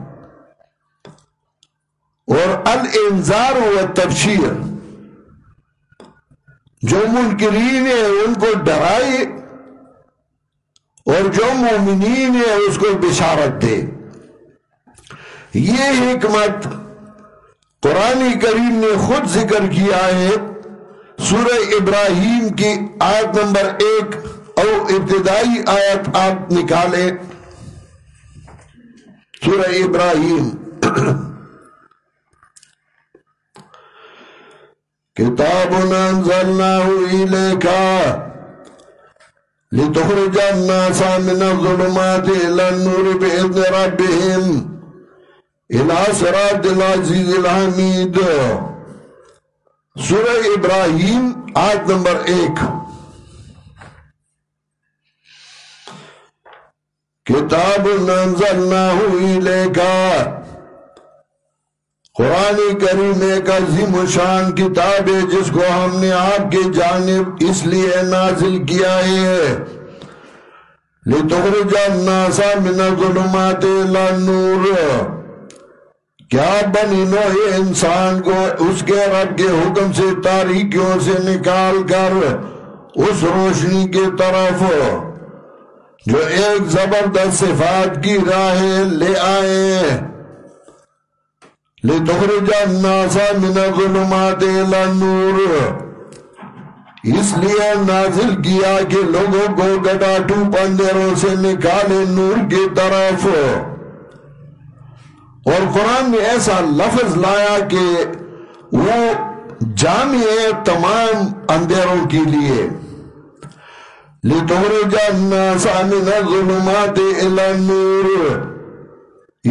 اور الانذار و تبشیر جو منکرین ہیں، ان کو ڈرائے اور جو مومنین ہے اس کو بشارت دے۔ یہ حکمت قرآن کریم نے خود ذکر کیا ہے۔ سورہ ابراہیم کی آیت نمبر ایک او ابتدائی آیت آپ نکالیں۔ سورہ ابراہیم۔ کتاب انزلناه إليك لتخرج الناس من الظلمات إلى النور بإذن ربهم. إلى صراط العزيز الحميد. سورہ ابراہیم آیت نمبر ایک. کتاب انزلناه إليك قرآن کریم ایک عظیم و شان کتاب ہے، جس کو ہم نے آپ کی جانب اس لیے نازل کیا ہے۔ لِتُخْرِجَ النَّاسَ مِنَ الظُّلُمَاتِ إِلَى النُّورِ۔ کیا بنی نوع انسان کو اس کے رب کے حکم سے، تاریکیوں سے نکال کر اس روشنی کے طرف جو ایک زبردست صفات کی راہ لے آئے۔ لِتُخْرِجَ النَّاسَ مِنَ الظُّلُمَاتِ إِلَى النُّورِ۔ اس لیے نازل کیا کہ لوگوں کو گٹاٹو پندروں سے نکالے نور کی طرف۔ اور قرآن نے ایسا لفظ لایا کہ وہ جامع ہے تمام اندھیروں کے لیے۔ لِتُخْرِجَ النَّاسَ مِنَ الظُّلُمَاتِ إِلَى النُّورِ۔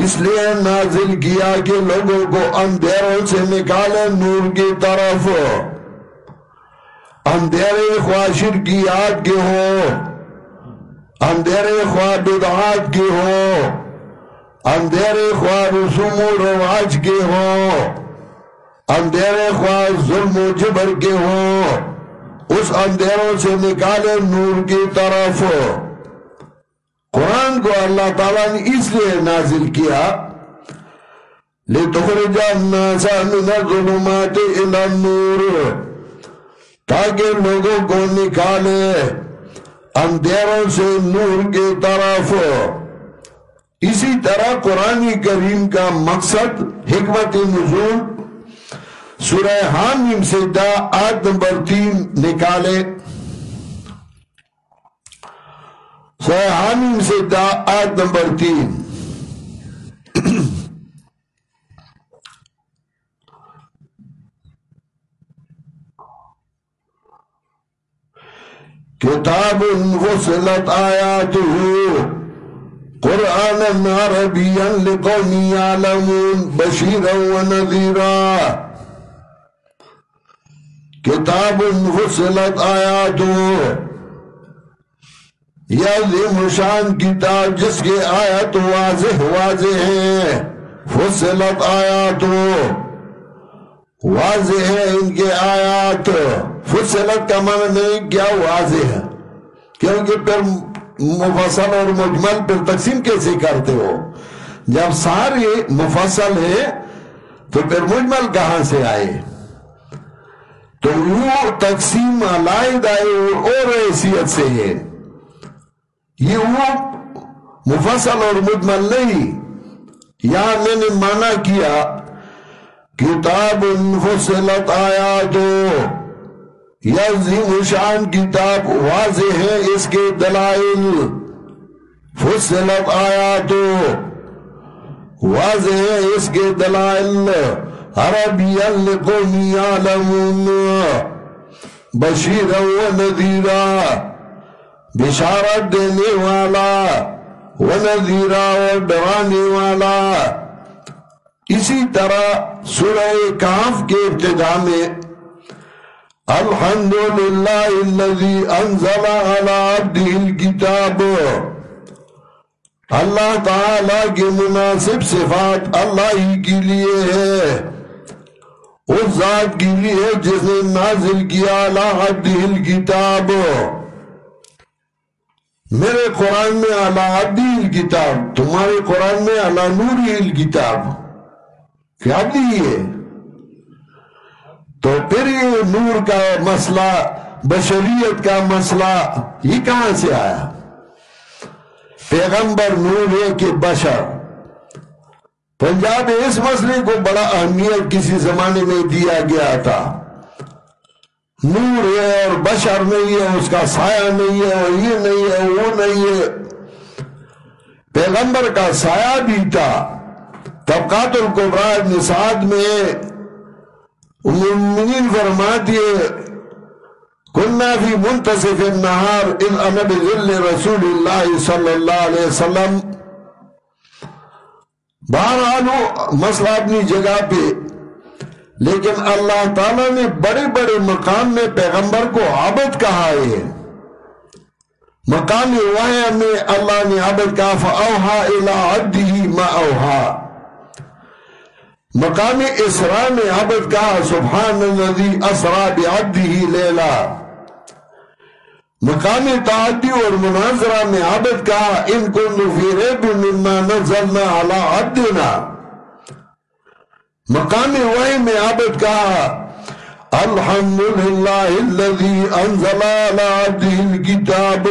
اس لیے نازل کیا کہ لوگوں کو اندھیروں سے نکالے نور کی طرف۔ اندھیرے خواہ شرکیات کے ہو؟ اندھیرے خواہ بدعات کے ہو؟ اندھیرے خواہ رسوم و رواج کے ہو؟ اندھیرے خواہ ظلم و جبر کے ہو؟ اس اندھیروں سے نکالے نور کی طرف۔ قرآن کو اللہ تعالیٰ نے اس لیے نازل کیا۔ لِتُخْرِجَ النَّاسَ مِنَ الظُّلُمَاتِ إِلَى النُّورِ، تاکہ لوگوں کو نکالے اندھیروں سے نور کے طرف۔ اسی طرح قرآن کریم کا مقصد حکمت نزول، سورہ حامیم سے دا آیت نمبر تین نکالے۔ سورہ حمیم سے دا آیت نمبر تین كتاب غسلت آياته قرآن عربيا لقوم يعلمون بشيرا و كتاب غسلت آياته یہ عظیم شان کتاب جس کے آیت واضح واضح ہیں فصلت آیات، واضح ہے ان کے آیات، فصلت کا معنی نہیں، کیا واضح ہے؟ کیونکہ پھر مفصل اور مجمل پھر تقسیم کیسے کرتے ہو؟ جب سارے مفصل ہے تو پھر مجمل کہاں سے آئے؟ تو وہ تقسیم علائد آئے اور حیثیت سے ہے۔ یہ وہ مفصل اور مجمل نہیں یہاں میں نے مانا کیا کتاب انفصلت فصلت آیاتو یہ شان کتاب واضح ہے اس کے دلائل فصلت آیا آیاتو واضح ہے اس کے دلائل عربی لقومی عالمون بشیر و نذیرہ بشارت دینے والا، ونذیرہ و ڈرانے والا۔ اسی طرح سورہ کاف کے ابتدا میں، الحمدللہ اللذی انزل على عبده الكتاب۔ اللہ تعالیٰ کے مناسب صفات اللہ ہی کے لیے ہے۔ اس ذات کے لیے جس نے نازل کیا على عبده الكتاب۔ میرے قرآن میں اللہ عدیل کتاب، تمہارے قرآن میں اللہ نوری کتاب۔ کیا دیئے تو پھر یہ نور کا مسئلہ، بشریت کا مسئلہ، یہ کہاں سے آیا؟ پیغمبر نور ہے کہ بشر۔ پنجاب اس مسئلے کو بڑا اہمیت کسی زمانے میں دیا گیا تھا۔ نور ہے اور بشر نہیں ہے، اس کا سایہ نہیں ہے اور یہ نہیں ہے، وہ نہیں ہے۔ پیغمبر کا سایہ بھی تھا۔ طبقات القبرا ابن سعد میں المؤمنین فرماتی ہے کننا فی منتصف النہار ان انا بذل رسول اللہ صلی اللہ علیہ وسلم۔ بہرحال مسئلہ اپنی جگہ پہ لیکن اللہ تعالیٰ نے بڑے بڑے مقام میں پیغمبر کو عابد کہا ہے۔ مقام وحی میں اللہ نے عبد کہا، فَأَوْحَا إِلَىٰ عَبْدِهِ مَا أَوْحَا مقام اسراء میں عبد کہا، سبحان الذي اسرا بعبده لیلا۔ مقام تعدی اور مناظرہ میں عبد کہا، ان كنت في ريب مما نزلنا على عبدنا۔ مقام وحی میں عبد کہا الحمد للہ الذي انزل على عبده الكتاب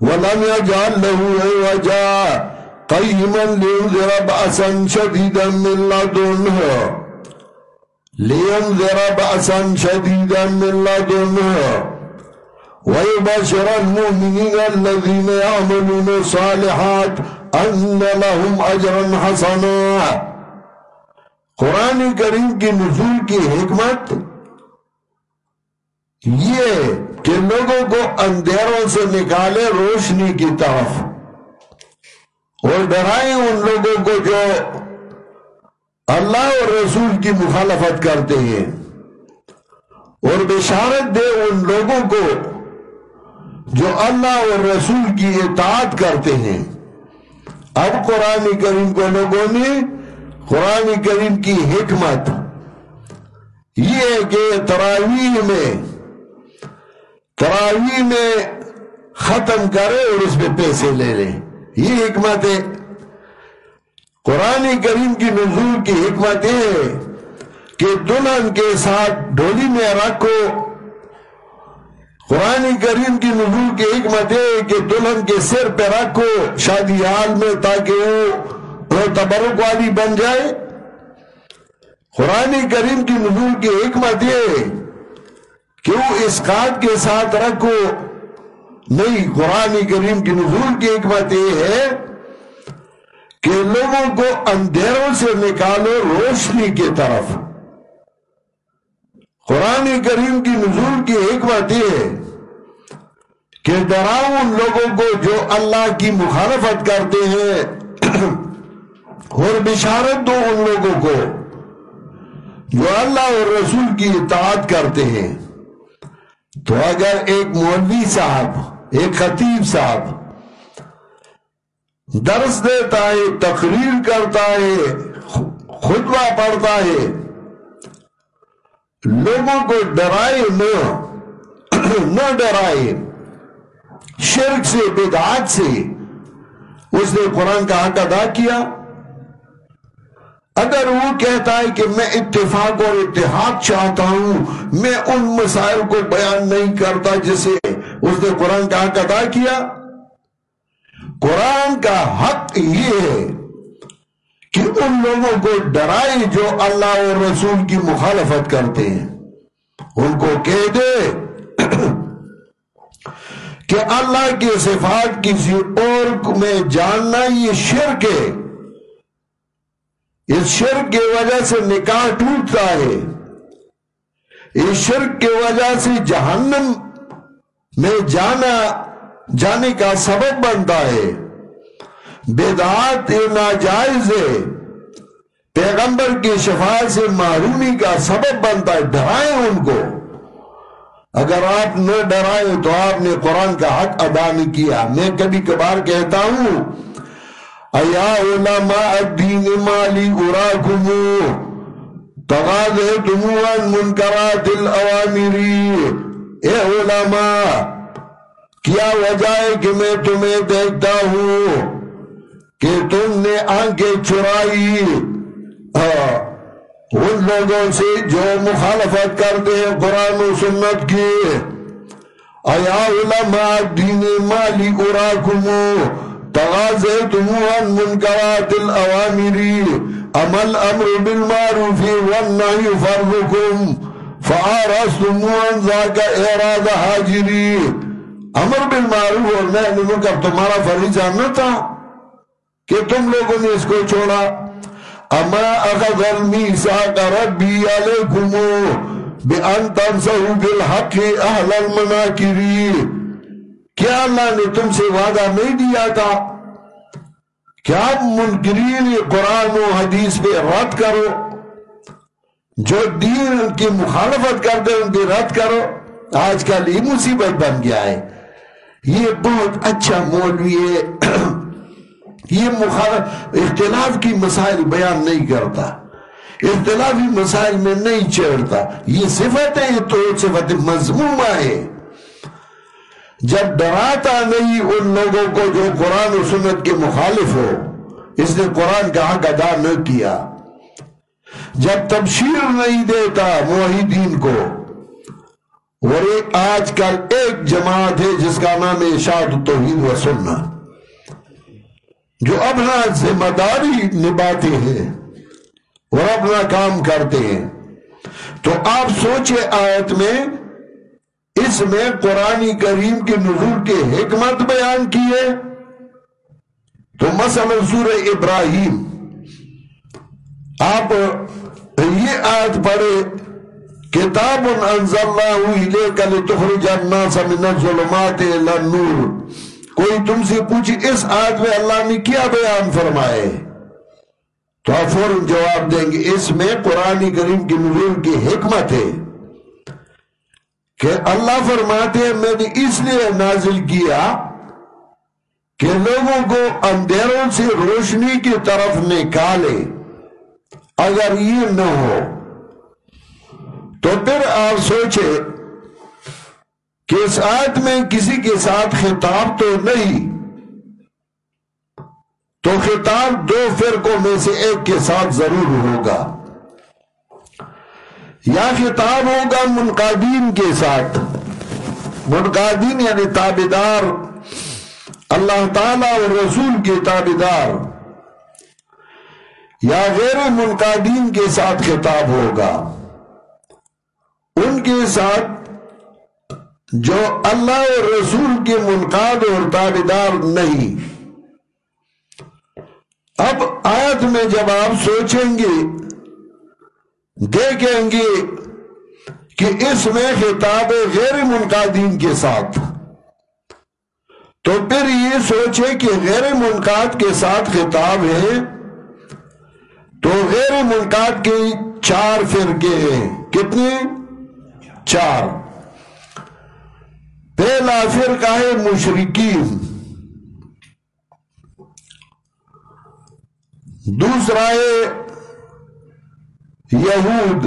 ولم يجعل له عوجا قيما لينذر بأسا شديدا من لدنه لينذر بأسا شديدا من لدنه ويبشر المؤمنين الذين يعملون الصالحات أن لهم أجرا حسنا قرآن کریم کی نزول کی حکمت یہ کہ لوگوں کو اندھیروں سے نکالے روشنی کی طرف۔ اور ڈرائیں ان لوگوں کو جو اللہ اور رسول کی مخالفت کرتے ہیں۔ اور بشارت دے ان لوگوں کو جو اللہ اور رسول کی اطاعت کرتے ہیں۔ اب قرآن کریم کو لوگوں نے قرآن کریم کی حکمت یہ ہے کہ تراویح میں تراویح میں ختم کرے اور اس پہ پیسے لے لے۔ یہ حکمت ہے۔ قرآن کریم کی نزول کی حکمت یہ ہے کہ دلہن کے ساتھ ڈولی میں رکھو۔ قرآن کریم کی نزول کی حکمت ہے کہ دلہن کے سر پہ رکھو شادی حال میں تاکہ وہ تبرک والی بن جائے۔ قرآن کریم کی نزول کی حکمت یہ کہ وہ اس قاد کے ساتھ رکھو۔ نہیں، قرآن کریم کی نزول کی حکمت یہ ہے کہ لوگوں کو اندھیروں سے نکالو روشنی کی طرف۔ قرآن کریم کی نزول کی حکمت یہ ہے کہ ڈراؤ ان لوگوں کو جو اللہ کی مخالفت کرتے ہیں۔ اور بشارت دو ان لوگوں کو جو اللہ اور رسول کی اطاعت کرتے ہیں۔ تو اگر ایک مولوی صاحب، ایک خطیب صاحب درس دیتا ہے، تقریر کرتا ہے، خطبہ پڑھتا ہے، لوگوں کو ڈرائے نہ نہ ڈرائے، شرک سے بدعات سے اس نے قرآن کا حق ادا کیا۔ اگر وہ کہتا ہے کہ میں اتفاق اور اتحاد چاہتا ہوں، میں ان مسائل کو بیان نہیں کرتا جسے اس نے قرآن کا حق ادا کیا۔ قرآن کا حق یہ ہے کہ ان لوگوں کو ڈرائے جو اللہ اور رسول کی مخالفت کرتے ہیں۔ ان کو کہہ دے کہ اللہ کی صفات کسی اور میں جاننا یہ شرک ہے۔ اس شرک کی وجہ سے نکاح ٹوٹتا ہے۔ اس شرک کی وجہ سے جہنم میں جانا، جانے کا سبب بنتا ہے۔ بیدات ناجائز ہے۔ پیغمبر کی شفا سے معرومی کا سبب بنتا ہے، ڈرائیں ان کو۔ اگر آپ نہ ڈرائیں تو آپ نے قرآن کا حق ادا نہیں کیا۔ میں کبھی کبھار کہتا ہوں ایا علماء الدین مالی اراکمو؟ تغاذتمو ان منکرات الاوامری. اے علماء، کیا وجہ ہے کہ میں تمہیں دیکھتا ہوں کہ تم نے آنکھیں چرائی؟ ہاں، ان لوگوں سے جو مخالفت کرتے ہیں قرآن و سنت کی۔ ایا علماء الدین مالی اراکمو؟ تغازيتم عن منكرات الأوامر أما الأمر بالمعروف والنهي فرضكم فَآرَسْتُمُوَنْ ذَاكَ اِعْرَادَ حَاجِرِي امر بالمعروف اور نحن منکر، تمہارا فریضہ نہ تھا کہ تم لوگوں نے اس کو چھوڑا۔ اما اخذ المیساق ربی علیکمو بِأَن تَنْسَهُ بِالْحَقِّ أَهْلَ الْمَنَاكِرِ کیا اللہ نے تم سے وعدہ نہیں دیا تھا کیا منکرین قرآن و حدیث پہ رد کرو؟ جو دین کی مخالفت کرتے ان کی رد کرو۔ آج کل یہ مصیبت بن گیا ہے۔ یہ بہت اچھا مولوی ہے۔ یہ مخالف اختلاف کی مسائل بیان نہیں کرتا۔ اختلافی مسائل میں نہیں چڑھتا۔ یہ صفت ہے، یہ تو صفت مضمومہ ہے۔ جب ڈراتا نہیں ان لوگوں کو جو قرآن و سنت کے مخالف ہو، اس نے قرآن کا حق ادا نہ کیا۔ جب تبشیر نہیں دیتا موحدین کو، اور آج کل ایک جماعت ہے جس کا نام ہے اشاد توحید و سننا جو اپنا ذمہ داری نبھاتے ہیں اور اپنا کام کرتے ہیں۔ تو آپ سوچے آیت میں اس میں قرآن کریم کے نزول کے حکمت بیان کیے تو مثلا سورہ ابراہیم، آپ یہ آیت پڑھے، کتاب الناس من الظلمات الى النور۔ کوئی تم سے پوچھی اس آیت میں اللہ نے کیا بیان فرمائے؟ تو آپ فوراں جواب دیں گے، اس میں قرآن کریم کی نزول کی حکمت ہے۔ کہ اللہ فرماتے ہیں، میں نے اس لیے نازل کیا کہ لوگوں کو اندھیروں سے روشنی کی طرف نکالے۔ اگر یہ نہ ہو، تو پھر آپ سوچے کہ اس آیت میں کسی کے ساتھ خطاب تو نہیں۔ تو خطاب دو فرقوں میں سے ایک کے ساتھ ضرور ہوگا۔ یا خطاب ہوگا منقادین کے ساتھ۔ منقادین یعنی تابدار۔ اللہ تعالی اور رسول کے تابدار۔ یا غیر منقادین کے ساتھ خطاب ہوگا۔ ان کے ساتھ جو اللہ اور رسول کے منقاد اور تابدار نہیں۔ اب آیت میں جب آپ سوچیں گے دیکھیں گے کہ اس میں خطاب غیر منقادین کے ساتھ۔ تو پھر یہ سوچے کہ غیر منقاد کے ساتھ خطاب ہے تو غیر منقاد کے چار فرقے ہیں۔ کتنے؟ چار۔ پہلا فرقہ ہے مشرقین دوسرا ہے یہود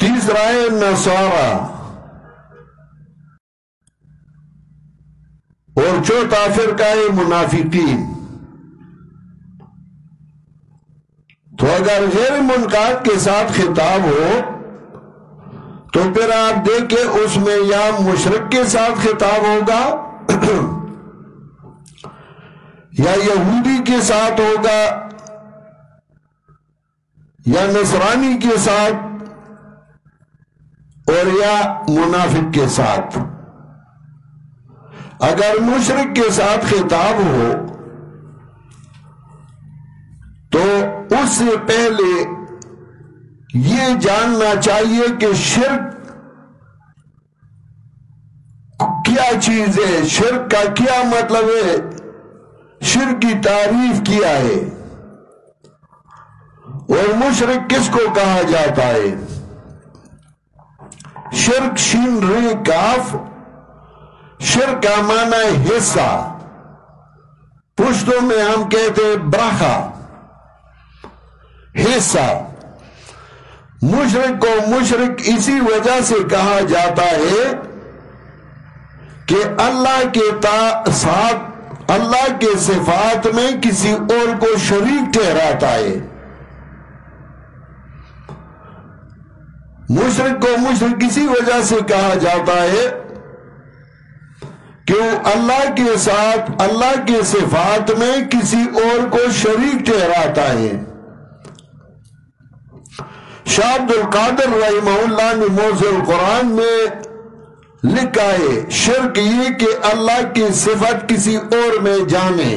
تیسرا ہے نصارہ اور چوتھا فرقہ ہے منافقین۔ تو اگر غیر منقاد کے ساتھ خطاب ہو، تو پھر آپ دیکھیں اس میں یا مشرق کے ساتھ خطاب ہوگا یا یہودی کے ساتھ ہوگا۔ یا نصرانی کے ساتھ اور یا منافق کے ساتھ۔ اگر مشرق کے ساتھ خطاب ہو، تو اس سے پہلے یہ جاننا چاہیے کہ شرک کیا چیز ہے؟ شرک کا کیا مطلب ہے؟ شرک کی تعریف کیا ہے؟ اور مشرق کس کو کہا جاتا ہے؟ شرک، شین، ری، کاف۔ شرک کا معنی حصہ۔ پشتوں میں ہم کہتے ہیں برخا حصہ۔ مشرق کو مشرق اسی وجہ سے کہا جاتا ہے کہ اللہ کے ساتھ، اللہ کے صفات میں کسی اور کو شریک ٹھہراتا ہے۔ مشرق کو مشرق کسی وجہ سے کہا جاتا ہے کہ اللہ کے ساتھ، اللہ کے صفات میں کسی اور کو شریک ٹھہراتا ہے۔ شاہ عبد القادر رحمہ اللہ نے موز القرآن میں لکھا ہے، شرک یہ کہ اللہ کی صفت کسی اور میں جانے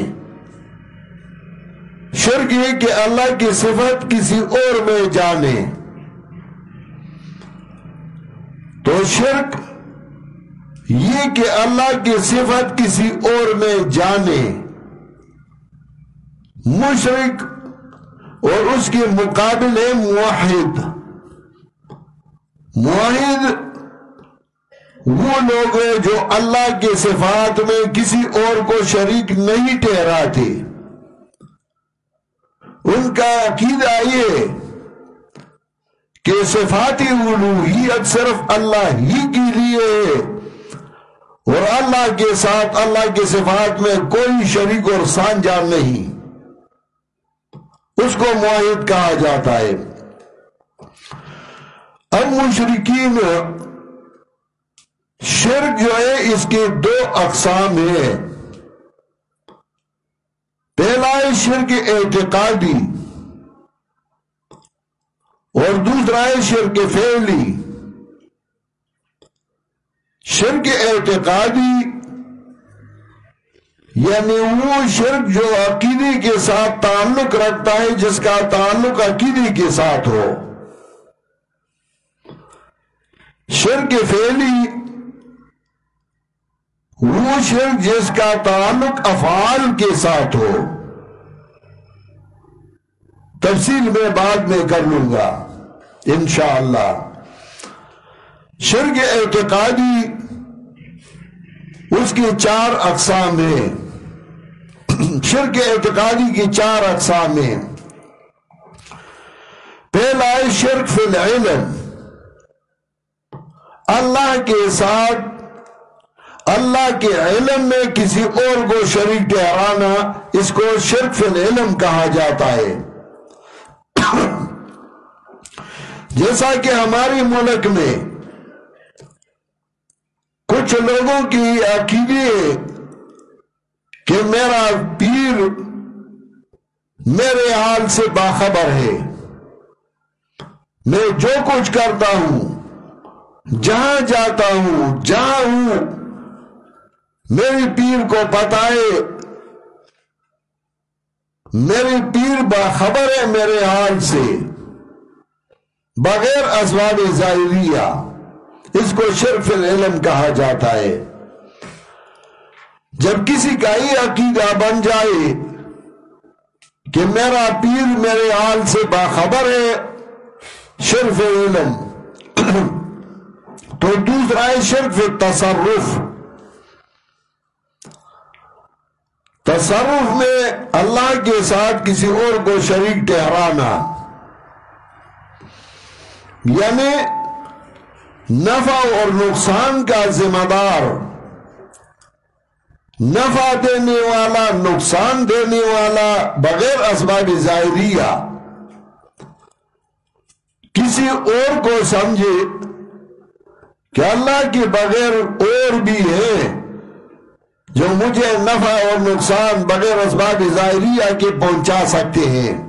شرک یہ کہ اللہ کی صفت کسی اور میں جانے تو شرک یہ کہ اللہ کی صفت کسی اور میں جانے مشرق اور اس کے مقابل ہے موحد۔ موحد وہ لوگ ہیں جو اللہ کے صفات میں کسی اور کو شریک نہیں ٹھہراتے۔ ان کا عقیدہ یہ کہ صفاتی الوحیت صرف اللہ ہی کے لیے ہے۔ اور اللہ کے ساتھ اللہ کے صفات میں کوئی شریک اور سانجا نہیں۔ اس کو معاہد کہا جاتا ہے۔ اب مشرقین شرک جو ہے، اس کے دو اقسام ہیں۔ پہلا ہے شرک اعتقادی۔ اور دوسرا ہے شرک فعلی۔ شرک اعتقادی یعنی وہ شرک جو عقیدے کے ساتھ تعلق رکھتا ہے، جس کا تعلق عقیدے کے ساتھ ہو۔ شرک فعلی، وہ شرک جس کا تعلق افعال کے ساتھ ہو۔ تفصیل میں بعد میں کر لوں گا۔ انشاءاللہ۔ شرک اعتقادی اس کی چار اقسام ہیں۔ شرک اعتقادی کی چار اقسام ہیں۔ پہلا ہے شرک فی العلم۔ اللہ کے ساتھ اللہ کے علم میں کسی اور کو شریک ٹھہرانا اس کو شرک فی العلم کہا جاتا ہے۔ جیسا کہ ہماری ملک میں کچھ لوگوں کی عقیدے کہ میرا پیر میرے حال سے باخبر ہے، میں جو کچھ کرتا ہوں، جہاں جاتا ہوں، جہاں ہوں میری پیر کو پتا ہے۔ میری پیر باخبر ہے میرے حال سے۔ بغیر ازواب ظاہریہ اس کو شرف العلم کہا جاتا ہے۔ جب کسی کا یہ عقیدہ بن جائے کہ میرا پیر میرے حال سے باخبر ہے شرف علم تو دوسرا ہے شرف تصرف۔ تصرف میں اللہ کے ساتھ کسی اور کو شریک ٹھہرانا۔ یعنی نفع اور نقصان کا ذمہ دار، نفع دینے والا، نقصان دینے والا بغیر اسباب ظاہریہ کسی اور کو سمجھے کہ اللہ کے بغیر اور بھی ہے، جو مجھے نفع اور نقصان بغیر اسباب ظاہریہ کے پہنچا سکتے ہیں۔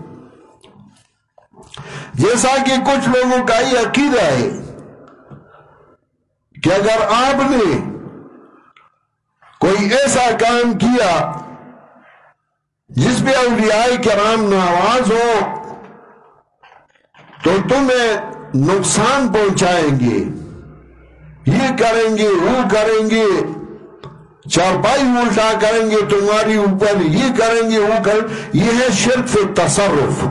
جیسا کہ کچھ لوگوں کا یہ عقیدہ ہے کہ اگر آپ نے کوئی ایسا کام کیا جس پہ اولیاء کرام نواز ہو، تو تمہیں نقصان پہنچائیں گے۔ یہ کریں گے، وہ کریں گے، چارپائی الٹا کریں گے، تمہاری اوپر یہ کریں گے، وہ کریں یہ ہے شرک تصرف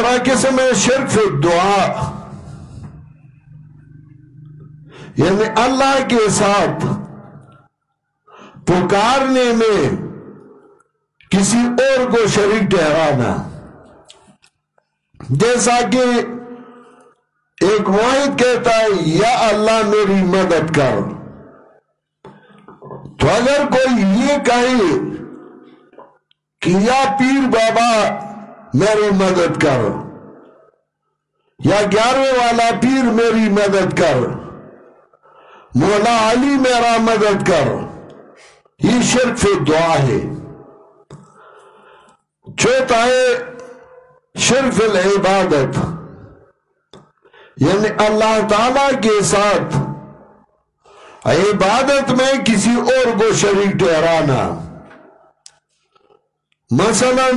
تیسرا قسم ہے شرک دعا۔ یعنی اللہ کے ساتھ پکارنے میں کسی اور کو شریک ٹھہرانا۔ جیسا کہ ایک واحد کہتا ہے، یا اللہ میری مدد کر۔ تو اگر کوئی یہ کہے کہ یا پیر بابا میری مدد کر۔ یا گیارہویں والا پیر میری مدد کر۔ مولا علی میرا مدد کر۔ یہ شرک فی دعا ہے۔ چوتھا ہے شرف العبادت۔ یعنی اللہ تعالی کے ساتھ عبادت میں کسی اور کو شریک ٹھہرانا۔ مثلا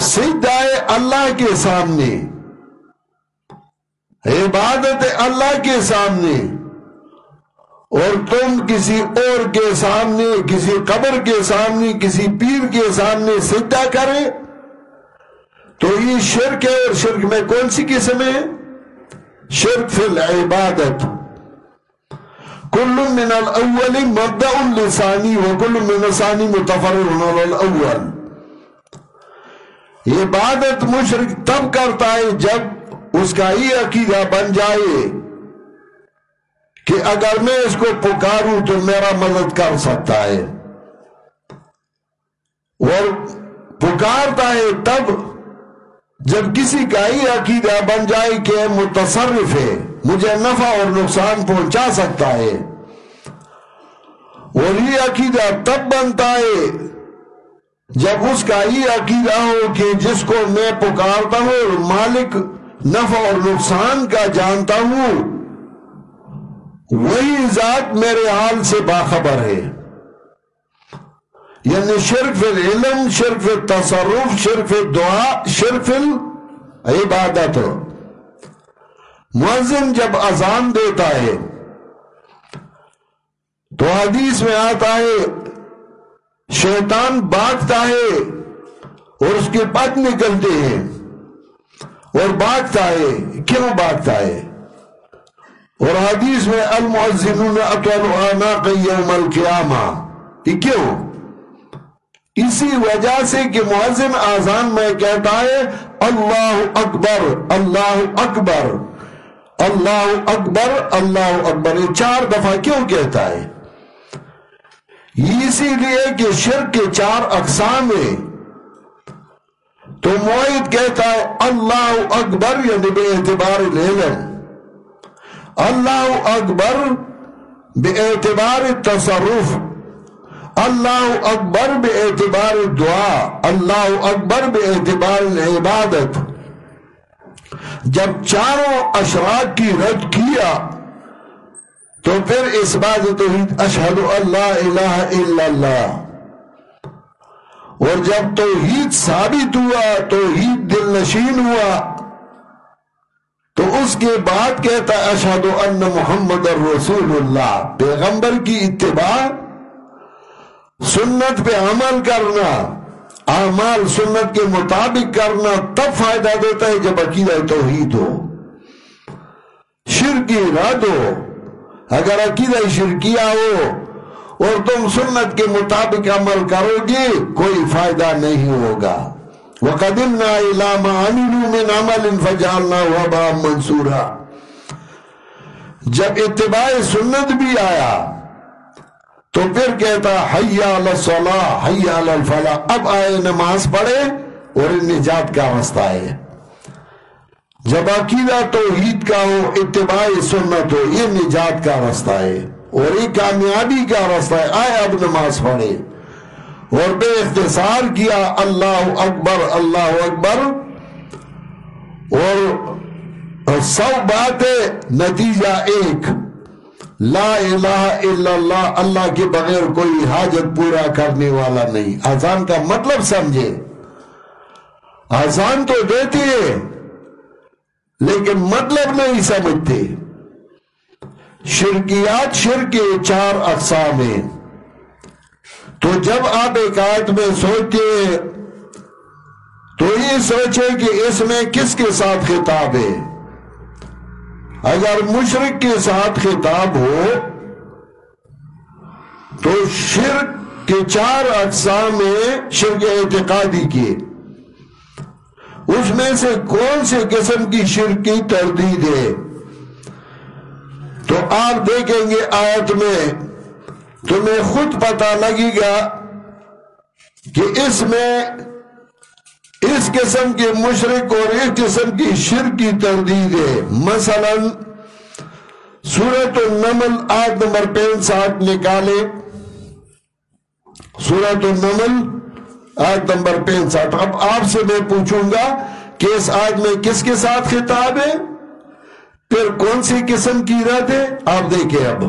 سجدہ اللہ کے سامنے، عبادت اللہ کے سامنے، اور تم کسی اور کے سامنے، کسی قبر کے سامنے، کسی پیر کے سامنے سجدہ کرے تو یہ شرک ہے، اور شرک میں کون سی قسم ہے؟ شرک فی العبادت۔ کل من الاول مبدع لسانی و کل من ثانی متفرر الاول۔ عبادت مشرک تب کرتا ہے جب اس کا یہ عقیدہ بن جائے کہ اگر میں اس کو پکاروں تو میرا مدد کر سکتا ہے۔ اور پکارتا ہے تب جب کسی کا ہی عقیدہ بن جائے کہ متصرف ہے، مجھے نفع اور نقصان پہنچا سکتا ہے۔ اور یہ عقیدہ تب بنتا ہے جب اس کا یہ عقیدہ ہو کہ جس کو میں پکارتا ہوں اور مالک نفع اور نقصان کا جانتا ہوں، وہی ذات میرے حال سے باخبر ہے۔ یعنی شرف العلم، شرف تصرف شرف دعا شرف عبادت مؤذن جب اذان دیتا ہے تو حدیث میں آتا ہے شیطان باغتا ہے اور اس کے پت نکلتے ہیں اور باغتا ہے۔ کیوں باغتا ہے؟ اور حدیث میں المعزنون اطول عناق یوم القیامہ۔ یہ کیوں؟ اسی وجہ سے کہ معذن آزان میں کہتا ہے، اللہ اکبر اللہ اکبر اللہ اکبر اللہ اکبر۔ یہ چار دفعہ کیوں کہتا ہے؟ اسی لیے کہ شرک کے چار اقسام ہیں۔ تو معید کہتا ہے، اللہ اکبر یعنی بے اعتبار العلم اللہ اکبر بے اعتبار تصرف۔ اللہ اکبر بے اعتبار دعا۔ اللہ اکبر بے اعتبار عبادت۔ جب چاروں اشراق کی رد کیا تو پھر اس بات توحید اشہد اللہ الہ الا اللہ۔ اور جب توحید ثابت ہوا، توحید دل نشین ہوا، تو اس کے بعد کہتا اشہد ان محمد الرسول اللہ۔ پیغمبر کی اتباع، سنت پہ عمل کرنا، اعمال سنت کے مطابق کرنا تب فائدہ دیتا ہے جب عقیدہ توحید ہو۔ شرکی رد ہو۔ اگر عقیدہ شرکیہ ہو اور تم سنت کے مطابق عمل کرو گے، کوئی فائدہ نہیں ہوگا۔ وَقَدِمْنَا إِلَى مَا عَمِلُوا مِنْ عَمَلٍ فَجَعَلْنَا وَبَا مَنْسُورًا جب اتباع سنت بھی آیا، تو پھر کہتا حیا الصلاح حیا الفلاح اب آئے نماز پڑھے اور نجات کا رستہ ہے۔ جب عقیدہ توحید کا ہو، اتباع سنت ہو، یہ نجات کا رستہ ہے۔ اور یہ کامیابی کا رستہ ہے۔ آئے اب نماز پڑھے۔ اور بے اختصار کیا، اللہ اکبر اللہ اکبر۔ اور سب باتیں، نتیجہ ایک۔ لا الہ الا اللہ اللہ کے بغیر کوئی حاجت پورا کرنے والا نہیں۔ آزان کا مطلب سمجھے۔ آزان تو دیتی ہے۔ لیکن مطلب نہیں سمجھتے۔ شرکیات شرک کے چار اقسام ہیں۔ تو جب آپ ایک آیت میں سوچتے ہیں، تو یہ سوچے کہ اس میں کس کے ساتھ خطاب ہے۔ اگر مشرق کے ساتھ خطاب ہو، تو شرک کے چار اقسام میں شرک اعتقادی کے۔ اس میں سے کون سے قسم کی شرک کی تردید ہے؟ تو آپ دیکھیں گے آیت میں، تمہیں خود پتا لگے گا کہ اس میں اس قسم کے مشرق اور اس قسم کی شرک کی تردید ہے۔ مثلا سورت النمل، آیت نمبر پین نکالے سورت النمل آیت نمبر پینسٹھ اب آپ سے میں پوچھوں گا کہ اس آیت میں کس کے ساتھ خطاب ہے؟ پھر کون سی قسم کی رد ہے؟ آپ دیکھیں اب۔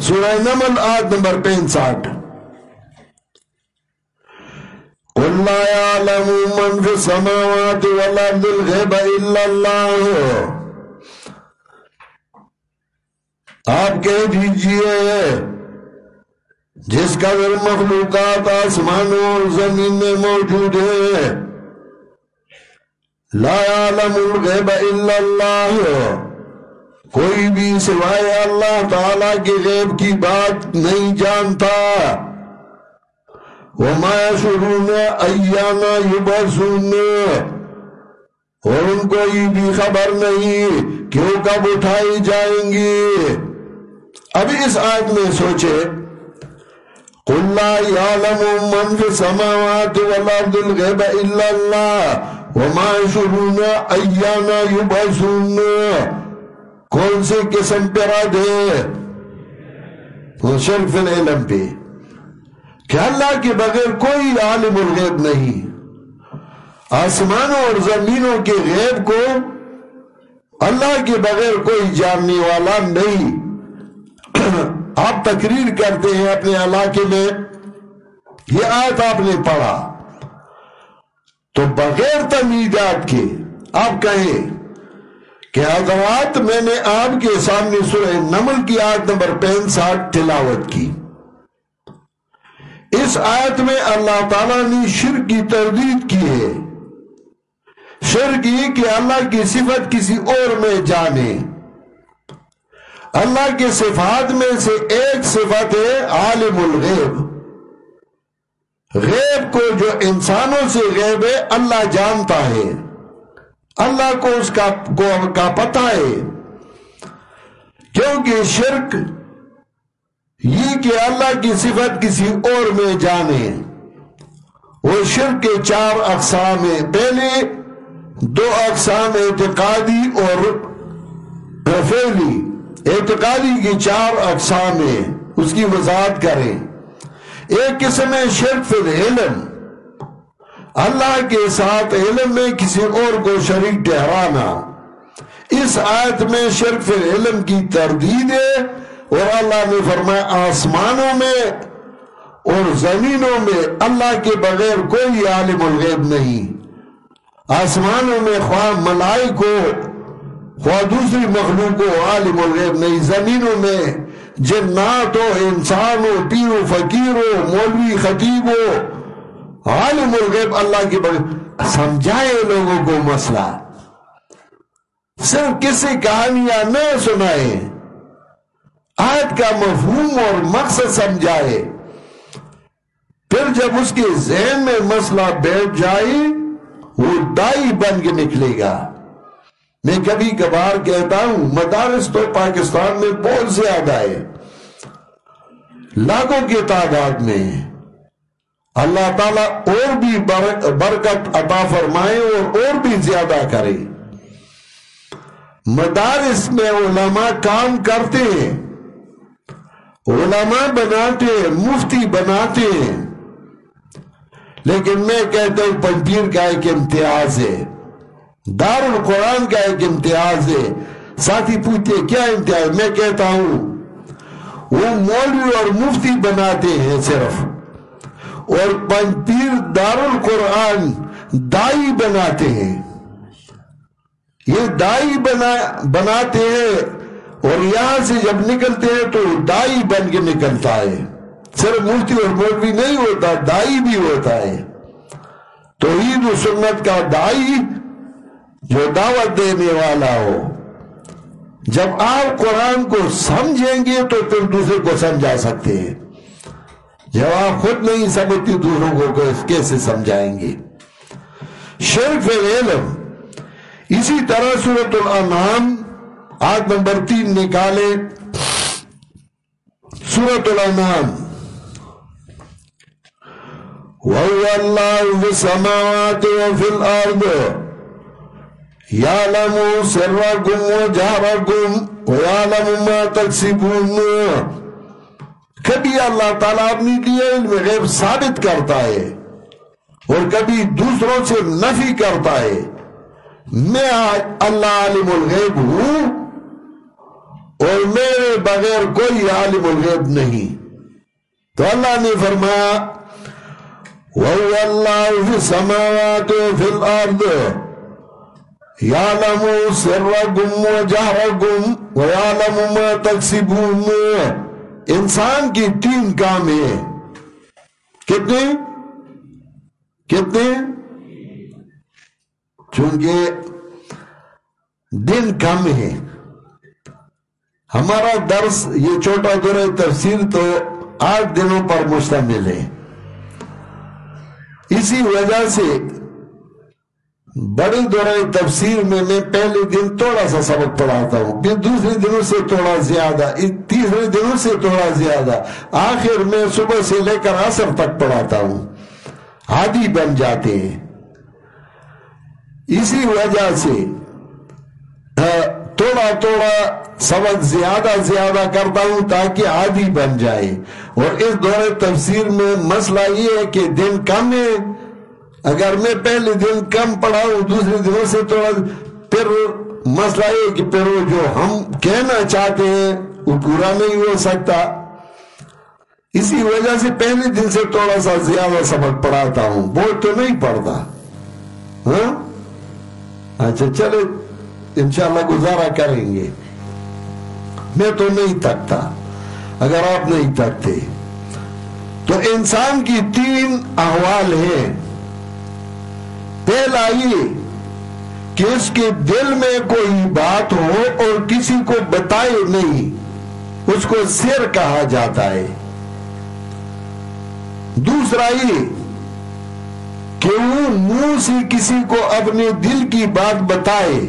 سورہ نمل آیت نمبر پینسٹھ قل لا يعلم من في السماوات والأرض الغيب إلا الله۔ آپ کہہ دیجیے۔ جس کا در مخلوقات آسمانوں اور زمین میں موجود ہے۔ لا يعلم الغیب الا اللہ۔ کوئی بھی سوائے اللہ تعالی کے غیب کی بات نہیں جانتا۔ وما يشعرون ایانا یبعثون اور ان کو یہ بھی خبر نہیں کہ وہ کب اٹھائی جائیں گی۔ ابھی اس آیت میں سوچے۔ قل لا يعلم من في السماوات والارض الغيب الا الله وما يشعرون ایانا یبعثون کون سے قسم پر رد ہے؟ شرف العلم پہ۔ کہ اللہ کے بغیر کوئی عالم الغیب نہیں۔ آسمانوں اور زمینوں کے غیب کو اللہ کے بغیر کوئی جاننے والا نہیں۔ آپ تقریر کرتے ہیں اپنے علاقے میں یہ آیت آپ نے پڑھا۔ تو بغیر تمیدات کے آپ کہیں کہ حضرات میں نے آپ کے سامنے سورہ نمل کی آیت نمبر پینسٹھ تلاوت کی۔ اس آیت میں اللہ تعالیٰ نے شرک کی تردید کی ہے۔ شرک یہ کہ اللہ کی صفت کسی اور میں جانے۔ اللہ کے صفات میں سے ایک صفت ہے عالم الغیب۔ غیب کو جو انسانوں سے غیب ہے، اللہ جانتا ہے۔ اللہ کو اس کا کا پتہ ہے۔ کیونکہ شرک یہ کہ اللہ کی صفت کسی اور میں جانے۔ وہ شرک کے چار اقسام ہیں۔ پہلے دو اقسام اعتقادی اور فیلی اعتقادی کی چار اقسام ہیں، اس کی وضاحت کریں۔ ایک قسم ہے شرک فی اللہ کے ساتھ علم میں کسی اور کو شریک ٹھہرانا۔ اس آیت میں شرک فی کی تردید ہے اور اللہ نے فرمایا، آسمانوں میں اور زمینوں میں اللہ کے بغیر کوئی عالم الغیب نہیں۔ آسمانوں میں خواہ ملائی کو خواہ دوسری مخلوق کو عالم الغیب نہیں زمینوں میں جنات ہو انسان ہو پیر و فقیر ہو مولوی خطیب ہو عالم الغیب۔ اللہ کے بغیر سمجھائے لوگوں کو مسئلہ۔ صرف کسی کہانیاں نہ سنائے، آیت کا مفہوم اور مقصد سمجھائے۔ پھر جب اس کے ذہن میں مسئلہ بیٹھ جائے، وہ دائی بن کے نکلے گا۔ میں کبھی کبھار کہتا ہوں، مدارس تو پاکستان میں بہت زیادہ ہے۔ لاکھوں کی تعداد میں اللہ تعالیٰ اور بھی برکت عطا فرمائے اور اور بھی زیادہ کرے۔ مدارس میں علماء کام کرتے ہیں۔ علماء بناتے ہیں، مفتی بناتے ہیں۔ لیکن میں کہتا ہوں، پنجیر کا ایک امتیاز ہے۔ دار القرآن کا ایک امتیاز ہے۔ ساتھی پوچھتے کیا امتیاز؟ میں کہتا ہوں، وہ مولوی اور مفتی بناتے ہیں صرف۔ اور پنجیر دار القرآن دائی بناتے ہیں۔ یہ دائی بناتے ہیں اور یہاں سے جب نکلتے ہیں تو دائی بن کے نکلتا ہے۔ صرف مفتی اور مولوی نہیں ہوتا، دائی بھی ہوتا ہے۔ تو عید و سنت کا دائی جو دعوت دینے والا ہو۔ جب آپ قرآن کو سمجھیں گے تو پھر دوسرے کو سمجھا سکتے ہیں۔ جب آپ خود نہیں سمجھتی دوسروں کو کیسے سمجھائیں گے؟ شرف علم اسی طرح صورت الانعام، آیت نمبر تین نکالے۔ سورت الانام وَهُوَ اللَّهُ فِي السَّمَاوَاتِ وَفِي الْأَرْضِ۔ يَعْلَمُ سِرَّكُمْ وَجَهْرَكُمْ وَيَعْلَمُ مَا تَكْسِبُونَ. کبھی اللہ تعالیٰ اپنی لیے علم غیب ثابت کرتا ہے اور کبھی دوسروں سے نفی کرتا ہے. میں آج اللہ عالم الغیب ہوں اور میرے بغیر کوئی عالم الغیب نہیں. تو اللہ نے فرمایا، وَهُوَ اللَّهُ فِي السَّمَاوَاتِ وَفِي الْأَرْضِ يَعْلَمُ سِرَّكُمْ وَجَهْرَكُمْ وَيَعْلَمُ مَا تَكْسِبُونَ انسان کی تین کام ہیں. کتنے کتنے چونکہ دن کم ہے ہمارا درس یہ چھوٹا دور تفسیر تو آٹھ دنوں پر مشتمل ہے. اسی وجہ سے بڑی دورہ تفسیر میں میں پہلے دن تھوڑا سا سبق پڑھاتا ہوں، پھر دوسرے دنوں سے تھوڑا زیادہ تیسرے دنوں سے تھوڑا زیادہ، آخر میں صبح سے لے کر عصر تک پڑھاتا ہوں۔ عادی بن جاتے ہیں۔ اسی وجہ سے تھوڑا تھوڑا سبق زیادہ زیادہ کرتا ہوں تاکہ عادی بن جائے۔ اور اس دور تفسیر میں مسئلہ یہ ہے کہ دن کم ہے۔ اگر میں پہلے دن کم پڑھاؤں، دوسرے دنوں سے تھوڑا پھر مسئلہ یہ کہ پھر جو ہم کہنا چاہتے ہیں، وہ پورا نہیں ہو سکتا۔ اسی وجہ سے پہلے دن سے تھوڑا سا زیادہ سبق پڑھاتا ہوں۔ بہت تو نہیں پڑھتا۔ ہاں؟ اچھا چلے انشاءاللہ گزارا کریں گے۔ میں تو نہیں تکتا اگر آپ نہیں تکتے تو انسان کی تین احوال ہیں۔ پہلا یہ کہ اس کے دل میں کوئی بات ہو اور کسی کو بتائے نہیں، اس کو سر کہا جاتا ہے۔ دوسرا یہ کہ وہ منہ سے کسی کو اپنے دل کی بات بتائے،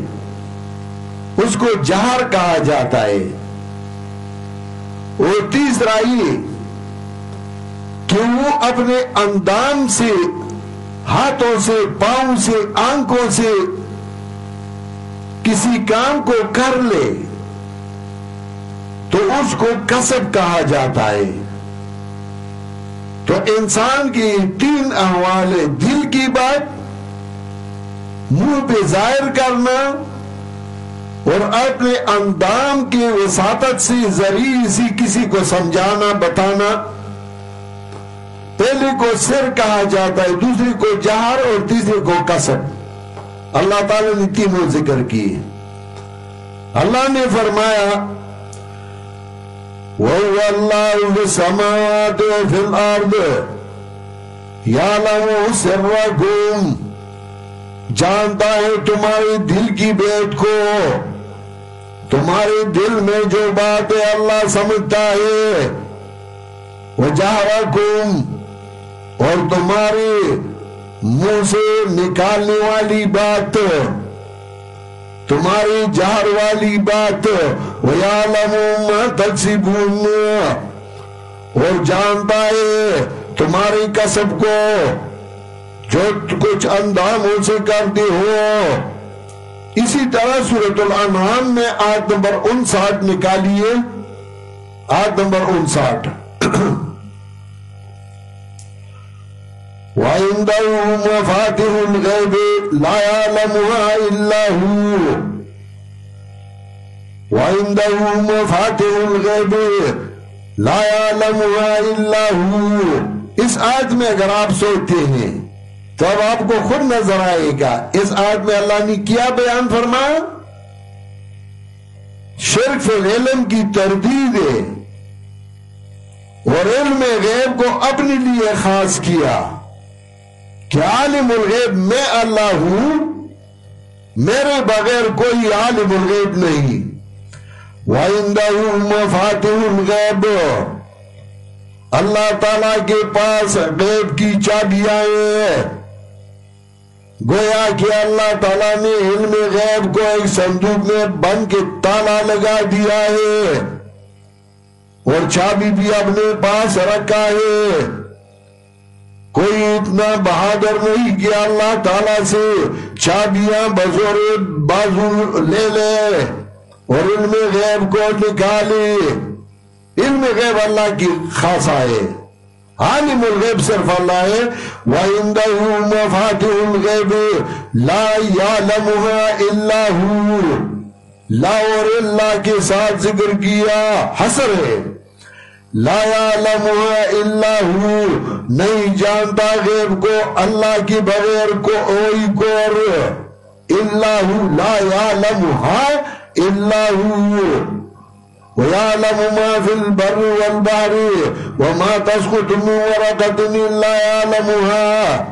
اس کو جہر کہا جاتا ہے۔ اور تیسرا یہ کہ وہ اپنے اندام سے ہاتھوں سے، پاؤں سے، آنکھوں سے کسی کام کو کر لے تو اس کو کسب کہا جاتا ہے۔ تو انسان کی تین احوال ہے دل کی بات، منہ پہ ظاہر کرنا اور اپنے اندام کی وساطت سے، ذریعے سی کسی کو سمجھانا، بتانا۔ پہلے کو سر کہا جاتا ہے، دوسری کو جہر اور تیسری کو کسب اللہ تعالی نے تینوں ذکر کی اللہ نے فرمایا، وهو جانتا ہے تمہارے دل کی بیت کو۔ تمہارے دل میں جو بات ہے اللہ سمجھتا ہے۔ وہ جہرکم اور تمہارے منہ سے نکالنے والی بات تمہاری جہر والی بات، وَيَعْلَمُ اور جانتا ہے تمہاری کسب کو جو کچھ انداموں سے کرتے ہو۔ اسی طرح سورة الانعام میں آیت نمبر انساٹھ نکالیے۔ آیت نمبر انساٹھ۔ وعنده مفاتح الغيب لا يعلمها إلا هو. وعنده مفاتح الغيب لا يعلمها إلا هو. اس آیت میں اگر آپ سوچتے ہیں، تو اب آپ کو خود نظر آئے گا، اس آیت میں اللہ نے کیا بیان فرمایا؟ شرک علم کی تردید ہے، اور علم غیب کو اپنے لیے خاص کیا۔ کہ عالم الغیب میں اللہ ہوں، میرے بغیر کوئی عالم الغیب نہیں۔ وَإِنْدَهُ مَفَاتِهُ الْغَيْبُ۔ اللہ تعالیٰ کے پاس غیب کی چابیاں ہیں۔ گویا کہ اللہ تعالیٰ نے علم غیب کو ایک صندوق میں بند کے تالا لگا دیا ہے اور چابی بھی اپنے پاس رکھا ہے۔ کوئی اتنا بہادر نہیں کہ اللہ تعالیٰ سے چابیاں بزور بازو لے لے اور ان میں غیب کو نکالے۔ علم غیب اللہ کی خاصا ہے عالم الغیب صرف اللہ ہے۔ وَإِنْدَهُ مَفَاتِحُ الْغَيْبِ لَا يَعْلَمُهَا إِلَّا هُ لا اور اللہ کے ساتھ ذکر کیا حسر ہے۔ لا يعلمها إِلَّا هُ نہیں جانتا غیب کو، اللہ کی بغیر کو، اوئی کور اللہ لا يعلمها إِلَّا هُ ويعلم ما في البر والبحر وما تسقط من ورقة إلا يعلمها.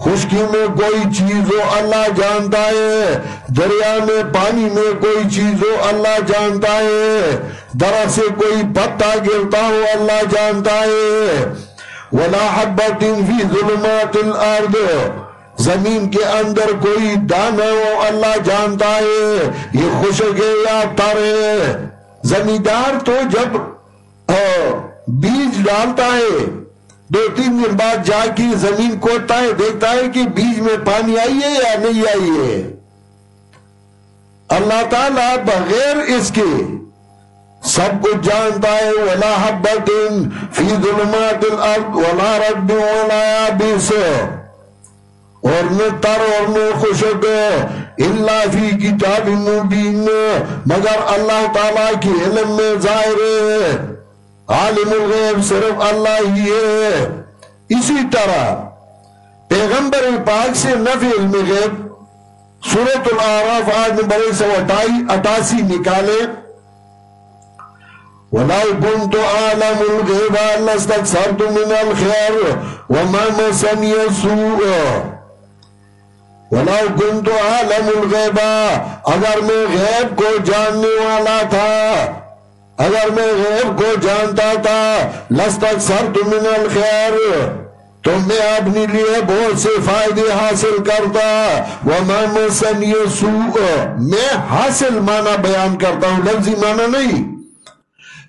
خشکی میں کوئی چیز ہو، اللہ جانتا ہے. دریا میں، پانی میں کوئی چیز ہو، اللہ جانتا ہے. درہ سے کوئی پتا گرتا ہو، اللہ جانتا ہے۔ وَلَا حَبَّتٍ فِي ظُلُمَاتِ الْأَرْضِ۔ زمین کے اندر کوئی دانا ہو اللہ جانتا ہے۔ یہ خشک ہے یا تر ہے۔ زمیندار تو جب بیج ڈالتا ہے، دو تین دن بعد جا کی زمین کوتا ہے، دیکھتا ہے کہ بیج میں پانی آئی ہے یا نہیں آئی ہے۔ اللہ تعالیٰ بغیر اس کے سب کچھ جانتا ہے، وَلَا حَبَّتٍ فِي ظُلُمَاتِ الْأَرْضِ وَلَا رَبِّ وَلَا يَابِسِ اور نہ تر اور نہ خوشک اللہ فی کتاب مبین مگر اللہ تعالیٰ کی علم میں ظاہر ہے۔ عالم الغیب صرف اللہ ہی ہے۔ اسی طرح پیغمبر پاک سے نفی علم غیب، سورة العراف آج نمبر سو اٹاسی نکالے۔ وَلَوْ كُنْتُ عَالَمُ الْغِيبَ لَسْتَكْسَرْتُ مِنَ الْخِيَرُ وَمَا مَسَنِيَ سُوءَ وَلَوْ كُنْتُ عَالَمُ الْغَيْبَ، اگر میں غیب کو جاننے والا تھا، اگر میں غیب کو جانتا تھا لَسْتَكْسَرْتُ مِنَ الْخِيَرِ، تو میں اپنی لیے بہت سے فائدے حاصل کرتا۔ وَمَا مَسَنِيَ سُوء میں حاصل معنی بیان کرتا ہوں، لفظی معنی نہیں۔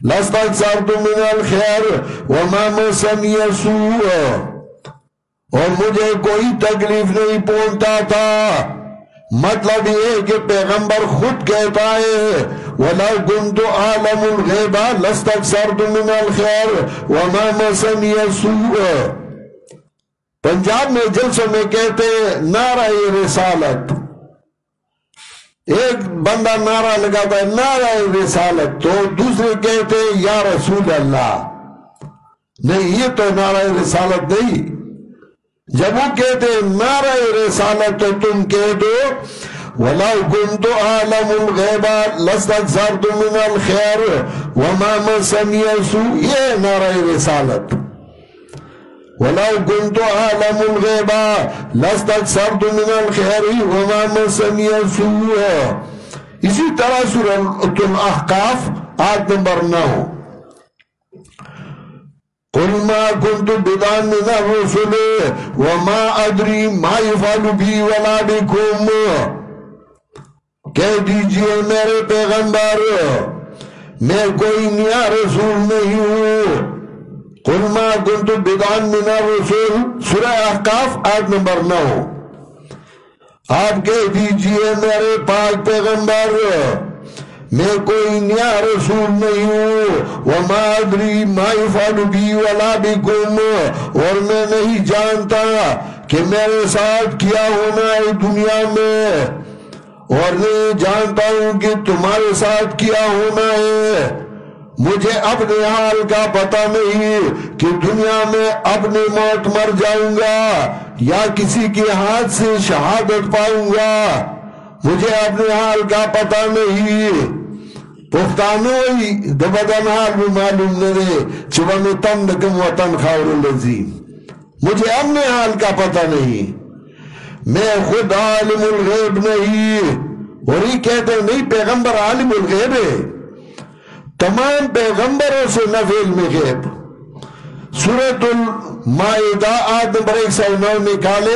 لَسْتَكْسَرْتُ مِنَ الْخِيَرِ وَمَا مَسَنِيَ سُوء۔ اور مجھے کوئی تکلیف نہیں پہنچتا تھا۔ مطلب یہ کہ پیغمبر خود کہتا ہے وَلَوْ كُنْتُ عَالَمُ الْغِيبَ لَسْتَكْسَرْتُ مِنَ الْخِيَرِ وَمَا مَسَنِيَ سُوءَ۔ پنجاب میں جلسوں میں کہتے ہیں، نعرہ رسالت۔ ایک بندہ نعرہ لگاتا ہے، نعرہ رسالت۔ تو دوسرے کہتے ہیں، یا رسول اللہ۔ نہیں، یہ تو نعرہ رسالت نہیں۔ جب وہ کہتے ہیں، نعرہ رسالت تو تم کہہ دو۔ وَلَوْ كُنْتُ عَالَمُ الْغَيْبَ لَسْتَكْسَرْتُ مِنَ الْخِيَرِ وَمَا مَسَنِيَ سُوء یہ نعرہ رسالت۔ وَلَوْ كُنْتُ عَالَمُ الْغَيْبَ لَسْتَكْسَرْتُ مِنَ الْخِيَرِ وَمَا مَسَنِيَ سُوء. اسی طرح سورة الاحقاف آیت نمبر نو. قل ما كنت بدان من الرسل وما ادری ما يفعل بي ولا بكم. کہہ دیجیے میرے پیغمبر، میں کوئی نیا رسول نہیں ہوں۔ قل ما كنت بدان من الرسل سورہ احقاف، آیت نمبر نو۔ آپ کہہ دیجیے میرے پاک پیغمبر، میں کوئی نیا رسول نہیں ہوں، وما ادری ما يفعل بی ولا بکم، اور میں نہیں جانتا کہ میرے ساتھ کیا ہونا ہے دنیا میں، اور نہیں جانتا ہوں کہ تمہارے ساتھ کیا ہونا ہے۔ مجھے اپنے حال کا پتہ نہیں کہ دنیا میں اپنی موت مر جاؤں گا یا کسی کے ہاتھ سے شہادت پاؤں گا۔ مجھے اپنے حال کا پتہ نہیں۔ پختانوی دبدن حال بھی معلوم نرے چبا میں تن دکم وطن خاور اللذیم مجھے اپنے حال کا پتہ نہیں۔ میں خود عالم الغیب نہیں۔ اور یہ کہتے ہیں نہیں، پیغمبر عالم الغیب ہے۔ تمام پیغمبروں سے نفع علم غیب۔ سورة المائدہ آدم نمبر ایک سو نو نکالے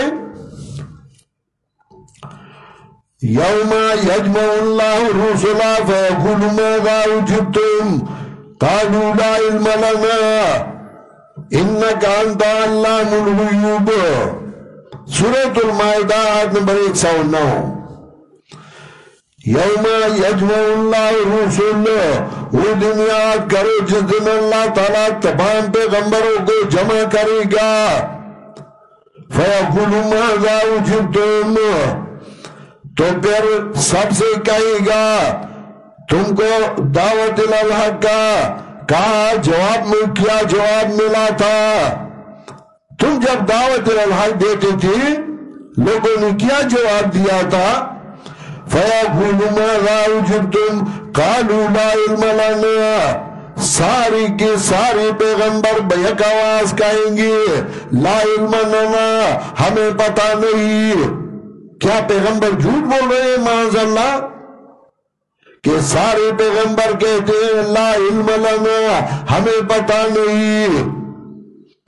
یوم یجمع اللہ رسولہ فیقول ماذا اجبتم قالوا لا علم لنا انکا انتا اللہ الغیوب۔ سورة المائدہ، آیت نمبر ایک سو نو۔ یوم یجمع اللہ رسول وہ دن یاد کرو جس دن اللہ تعالیٰ تمام پیغمبروں کو جمع کرے گا۔ فَيَقُلُ مَاذَا اُجِبْتُمْ تو پھر سب سے کہے گا، تم کو دعوت الحق کا کہا، جواب میں کیا جواب ملا تھا؟ تم جب دعوت الحق دیتے تھے، لوگوں نے کیا جواب دیا تھا؟ فَيَقُلُ مَاذَا اُجِبْتُمْ قَالُوا لَا عِلْمَ لَنَا. ساری کے سارے پیغمبر بیک آواز کہیں گے، لا علم لنا، ہمیں پتا نہیں۔ کیا پیغمبر جھوٹ بول رہے ہیں، معاذ اللہ؟ کہ سارے پیغمبر کہتے ہیں، لا علم لنا، ہمیں پتا نہیں۔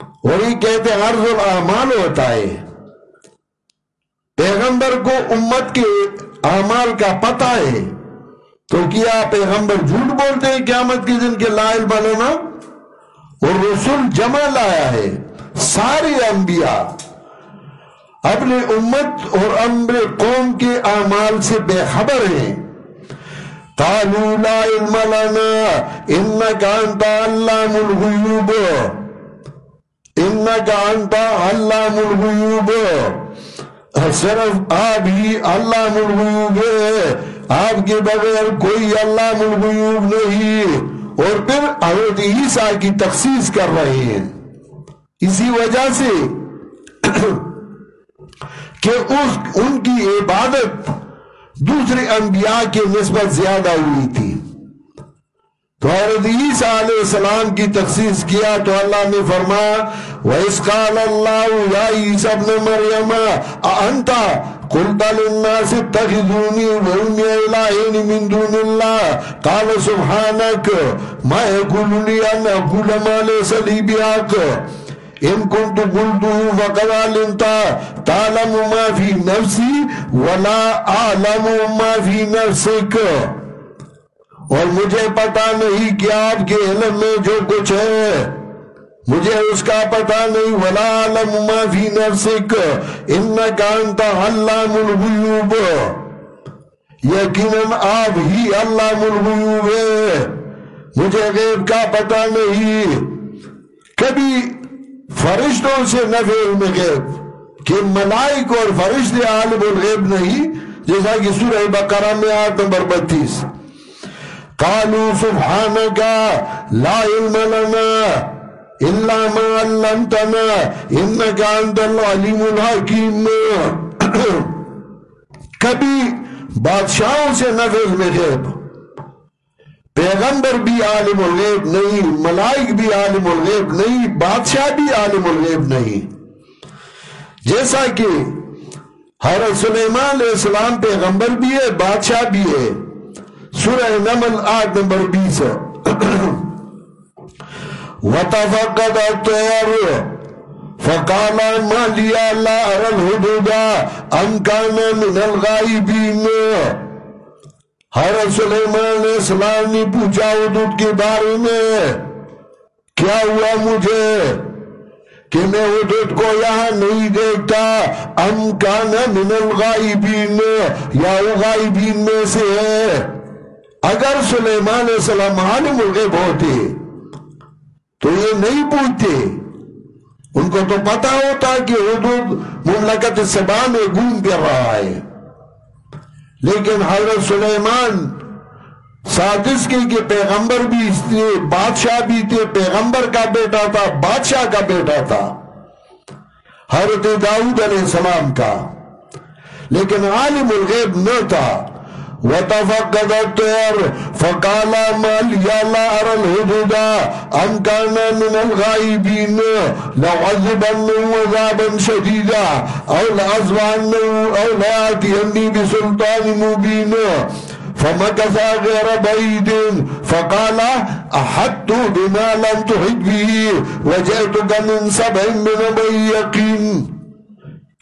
اور یہ کہتے ہیں، عرض الاعمال ہوتا ہے۔ پیغمبر کو امت کے اعمال کا پتہ ہے۔ تو کیا پیغمبر جھوٹ بولتے ہیں قیامت کے دن کے لائل بنانا اور رسول جمع لایا ہے سارے انبیاء اپنے امت اور امر قوم کے اعمال سے بے خبر ہیں۔ قالوا لا علم لنا انك انت علام الغیوب۔ انك انت علام الغیوب۔ صرف آپ ہی علام الغیوب۔ ہے آپ کے بغیر کوئی اللہ ملغیوب نہیں اور پھر حضرت عیسیٰ کی تخصیص کر رہے ہیں۔ اسی وجہ سے کہ اس ان کی عبادت دوسرے انبیاء کے نسبت زیادہ ہوئی تھی۔ تو حضرت عیسیٰ علیہ السلام کی تخصیص کیا تو اللہ نے فرمایا وَإِسْ قَالَ اللَّهُ يَا عِيسَى ابْنَ مَرْيَمَ، أَأَنْتَ قلت للناس اتخذوني وأمي إلهين من دون الله. قال سبحانك، ما يقول لي أن أقول ما ليس لي بحق. إن كنت قلته فقد علمت. تعلم ما في نفسي ولا أعلم ما في نفسك. اور مجھے پتا نہیں کہ آپ کے علم میں جو کچھ ہے۔ مجھے اس کا پتہ نہیں، ولا علم ما فی نفسک انکا انتا علام الغیوب یقیناً آپ ہی علام الغیوب ہے مجھے غیب کا پتہ نہیں۔ کبھی فرشتوں سے نفع علم غیب، کہ ملائک اور فرشت عالم الغیب نہیں، جیسا کہ سورہ بقرہ میں آیت نمبر بتیس۔ قالوا سبحانکا لا علم لنا۔ اللہ ما علمتنا انکا انت العلیم الحکیم کبھی بادشاہوں سے نفذ میں غیب پیغمبر بھی عالم الغیب نہیں، ملائک بھی عالم الغیب نہیں، بادشاہ بھی عالم الغیب نہیں۔ جیسا کہ حضرت سلیمان علیہ السلام پیغمبر بھی ہے، بادشاہ بھی ہے۔ سورہ نمل آٹھ نمبر بیس۔ ہے وتفقد الطير فقال ما لي لا أرى الهدود أم كان من الغائبين. حضرت سلیمان علیہ السلام نے پوچھا حدود کے بارے میں، کیا ہوا مجھے؟ کہ میں حدود کو یہاں نہیں دیکھتا. ام کان من الغائبین. یا غائبین میں سے ہے؟ اگر سلیمان علیہ السلام عالم الغیب ہوتے تو یہ نہیں پوچھتے۔ ان کو تو پتا ہوتا کہ حدود مملکت سبا میں گھوم پھر رہا ہے۔ لیکن حضرت سلیمان سادس کے کہ پیغمبر بھی تھے بادشاہ بھی تھے، پیغمبر کا بیٹا تھا، بادشاہ کا بیٹا تھا۔ حضرت داؤد علیہ السلام کا۔ لیکن عالم الغیب نہ تھا۔ وتفقد الطير فقال ما لي لا أرى الهدود أم كان من الغائبين لعذبنه عذابا شديدا أو لأزبعنه أو لآتيني بسلطان مبين. فمكث غير بعيد فقال أحدت بما لم تحد به وجئتك من سبع من يقين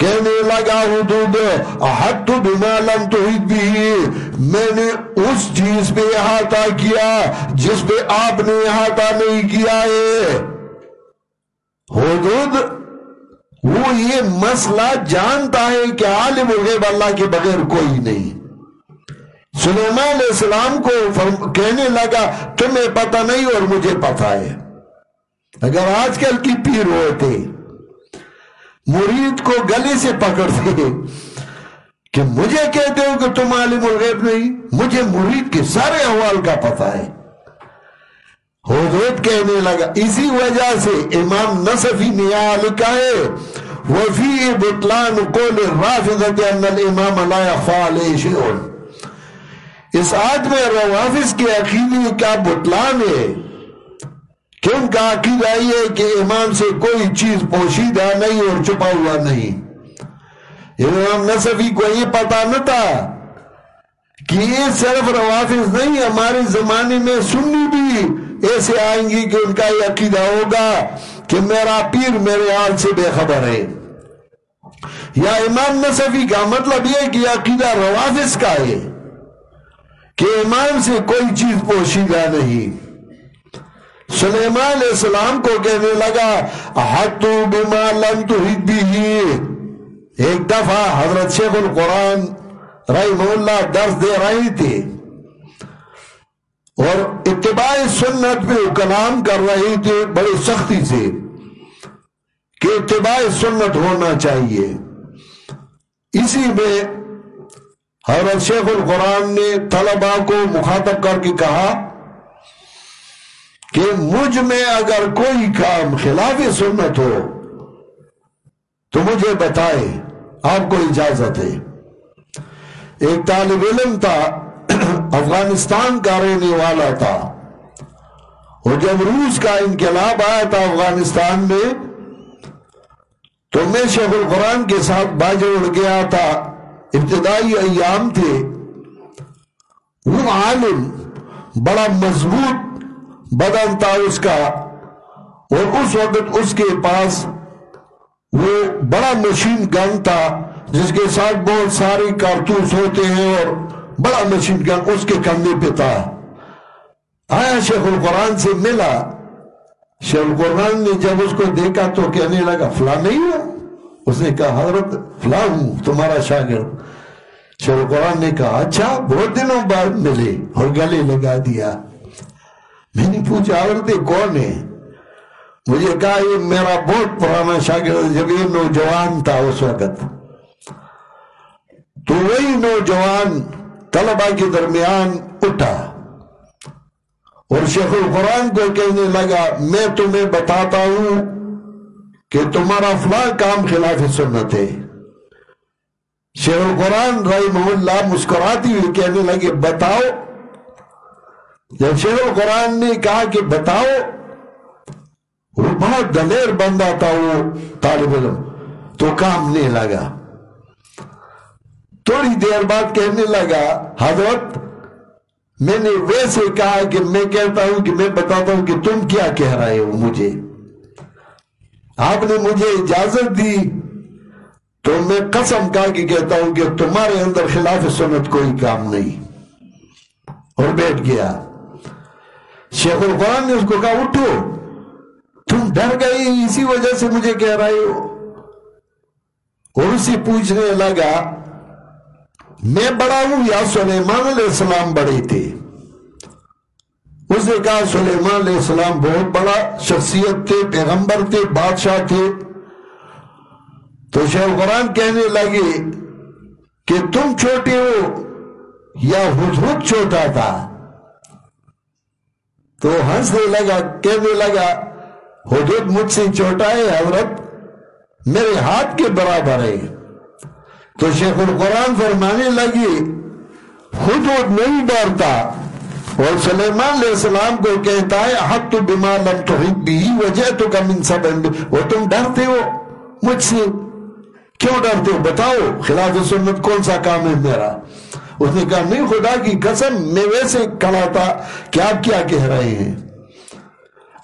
کہنے لگا حدود حد بما لم تحید بھی۔ میں نے اس چیز پہ احاطہ کیا جس پہ آپ نے احاطہ نہیں کیا ہے۔ حدود، وہ یہ مسئلہ جانتا ہے کہ عالم غیب اللہ کے بغیر کوئی نہیں۔ سلیمان علیہ السلام کو کہنے لگا، تمہیں پتہ نہیں اور مجھے پتہ ہے۔ اگر آج کل کی پیر ہوتے مرید کو گلے سے پکڑتے کہ مجھے کہتے ہو کہ تم عالم الغیب نہیں، مجھے مرید کے سارے احوال کا پتہ ہے۔ حضرت کہنے لگا، اسی وجہ سے امام نصفی نیا لکھا ہے۔ وفی بطلان قول رافضت ان الامام لا يخفى علیہ شیعون اس آیت میں روافظ کے عقیدی کا بطلان ہے۔ کہ ان کا عقیدہ یہ کہ امام سے کوئی چیز پوشیدہ نہیں اور چھپا ہوا نہیں۔ امام نصفی کو یہ پتا نہ تھا کہ یہ صرف روافظ نہیں، ہمارے زمانے میں سنی بھی ایسے آئیں گی کہ ان کا یہ عقیدہ ہوگا کہ میرا پیر میرے حال سے بے خبر ہے۔ یا امام نصفی کا مطلب یہ کہ عقیدہ روافظ کا ہے کہ امام سے کوئی چیز پوشیدہ نہیں۔ سلیمان علیہ السلام کو کہنے لگا حتو بما لم تحید بھی ایک دفعہ حضرت شیخ القرآن رحمہ اللہ درس دے رہی تھی اور اتباع سنت پہ کلام کر رہی تھی، بڑی سختی سے کہ اتباع سنت ہونا چاہیے۔ اسی میں حضرت شیخ القرآن نے طلبہ کو مخاطب کر کے کہا کہ مجھ میں اگر کوئی کام خلاف سنت ہو، تو مجھے بتائے، آپ کو اجازت ہے۔ ایک طالب علم تھا، افغانستان کا رہنے والا تھا۔ اور جب روس کا انقلاب آیا تھا افغانستان میں، تو میں شیخ القرآن کے ساتھ باجے اڑ گیا تھا۔ ابتدائی ایام تھے۔ وہ عالم، بڑا مضبوط بدن تھا اس کا اور اس وقت اس کے پاس وہ بڑا مشین گن تھا، جس کے ساتھ بہت ساری کارتوس ہوتے ہیں اور بڑا مشین گن اس کے کندھے پہ تھا۔ آیا شیخ القرآن سے ملا۔ شیخ القرآن نے جب اس کو دیکھا تو کہنے لگا، فلاں نہیں ہو اس نے کہا، حضرت، فلاں ہوں، تمہارا شاگرد. شیخ القرآن نے کہا اچھا بہت دنوں بعد ملے اور گلے لگا دیا۔ میں نے پوچھا حضرت کون ہے مجھے کہا، یہ میرا بہت پرانا شاگرد جب یہ نوجوان تھا اس وقت۔ تو وہی نوجوان طلبہ کے درمیان اٹھا۔ اور شیخ القرآن کو کہنے لگا، میں تمہیں بتاتا ہوں کہ تمہارا فلاں کام خلاف سنت ہے۔ شیخ القرآن رحمہ اللہ مسکراتی ہوئی کہنے لگے، بتاؤ جب شیخ القرآن نے کہا کہ بتاؤ، وہ بہت دلیر بندہ تھا وہ طالب علم، تو کام نہیں لگا۔ تھوڑی دیر بعد کہنے لگا، حضرت، میں نے ویسے کہا کہ میں کہتا ہوں کہ میں بتاتا ہوں کہ تم کیا کہہ رہے ہو مجھے۔ آپ نے مجھے اجازت دی، تو میں قسم کہا کہ کہتا ہوں کہ تمہارے اندر خلاف سنت کوئی کام نہیں۔ اور بیٹھ گیا۔ شیخ القرآن نے اس کو کہا، اٹھو۔ تم ڈر گئی، اسی وجہ سے مجھے کہہ رہے ہو۔ اور اسی پوچھنے لگا، میں بڑا ہوں یا سلیمان علیہ السلام بڑے تھے؟ اس نے کہا، سلیمان علیہ السلام بہت بڑا شخصیت تھے، پیغمبر تھے، بادشاہ تھے۔ تو شیخ قرآن کہنے لگے کہ تم چھوٹے ہو یا حضرت چھوٹا تھا؟ تو ہنسنے لگا کہنے لگا، حدود مجھ سے چھوٹا ہے حضرت، میرے ہاتھ کے برابر ہے۔ تو شیخ القرآن فرمانے لگی، حدود نہیں ڈرتا۔ اور سلیمان علیہ السلام کو کہتا ہے حق تو بیمار لم تو بھی وجہ تو کم ان سب وہ تم ڈرتے ہو، مجھ سے کیوں ڈرتے ہو؟ بتاؤ، خلاف سنت کون سا کام ہے میرا؟ اس نے کہا، نہیں، خدا کی قسم میں ویسے کھڑا کہ آپ کیا کہہ رہے ہیں؟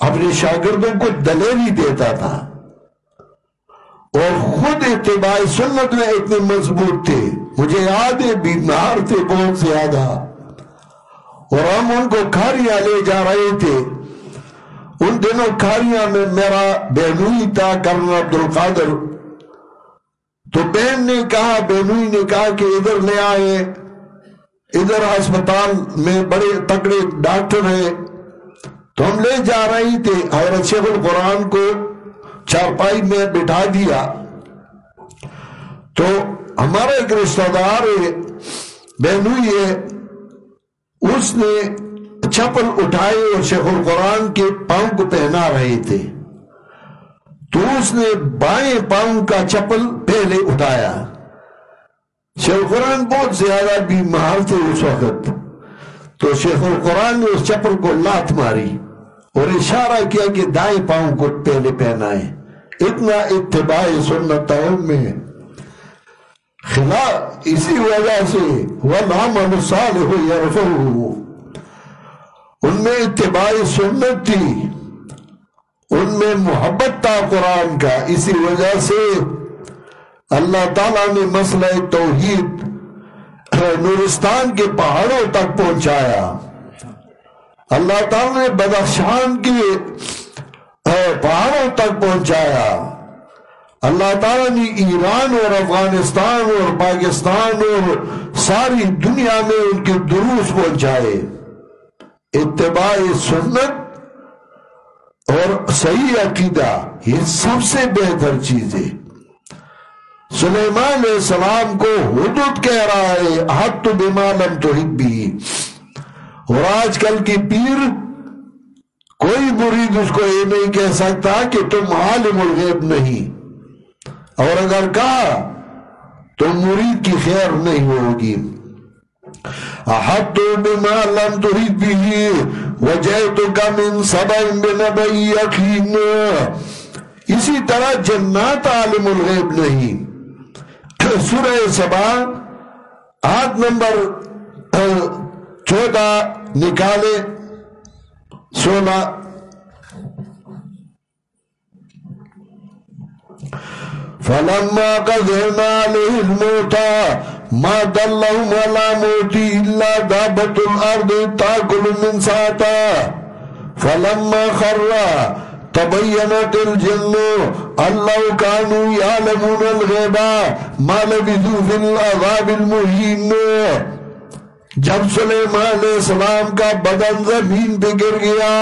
اپنے شاگردوں کو دلیری دیتا تھا۔ اور خود اتباع سنت میں اتنے مضبوط تھے۔ مجھے یاد ہے، بیمار تھے، بہت زیادہ۔ اور ہم ان کو کھاریاں لے جا رہے تھے۔ ان دنوں کھاریاں میں میرا بہنوئی تھا، کرن عبد القادر تو بہن نے کہا بہنوئی نے کہا کہ ادھر لے آئے۔ ادھر ہسپتال میں بڑے تکڑے ڈاکٹر ہیں۔ تو ہم لے جا رہی تھے، حضرت شیخ القرآن کو چارپائی میں بٹھا دیا۔ تو ہمارا ایک رشتہ دار ہے بہنوئی ہے اس نے چپل اٹھائے اور شیخ القرآن کے پاؤں کو پہنا رہے تھے۔ تو اس نے بائیں پاؤں کا چپل پہلے اٹھایا۔ شیخ القرآن بہت زیادہ بیمار تھے اس وقت۔ تو شیخ القرآن نے اس چپل کو لات ماری اور اشارہ کیا کہ دائیں پاؤں کو پہلے پہنا ہے اتنا اتباع سنت میں۔ خلا اسی وجہ سے وَالْعَمَلُ صَالِحُ يَرْفَهُ ان میں اتباع سنت تھی۔ ان میں محبت تھا قرآن کا۔ اسی وجہ سے اللہ تعالیٰ نے مسئلہ توحید نورستان کے پہاڑوں تک پہنچایا۔ اللہ تعالیٰ نے بدخشان کے پہاڑوں تک پہنچایا۔ اللہ تعالیٰ نے ایران اور افغانستان اور پاکستان اور ساری دنیا میں ان کے دروس پہنچائے۔ اتباع سنت اور صحیح عقیدہ یہ سب سے بہتر چیز ہے سلیمان علیہ السلام کو حدود کہہ رہا ہے حد تو لم تو بھی اور آج کل کی پیر کوئی مرید اس کو یہ نہیں کہہ سکتا کہ تم عالم الغیب نہیں۔ اور اگر کہا تو مرید کی خیر نہیں ہوگی۔ احد بما لم تريد به۔ وجئتك من سبع بنبأ يقين اسی طرح جنات عالم الغیب نہیں۔ سورہ سبا آٹھ نمبر چودہ نکالے، سولہ۔ فلما قذرنا عليه الموتى ما دلهم ولا موتي إلا دابة الأرض تاكل من ساعتا فلما خرّا تبینت الجن اللہ کانو یعلمون الغیبا، ما لبثو فی العذاب المہین جب سلیمان علیہ السلام کا بدن زمین پہ گر گیا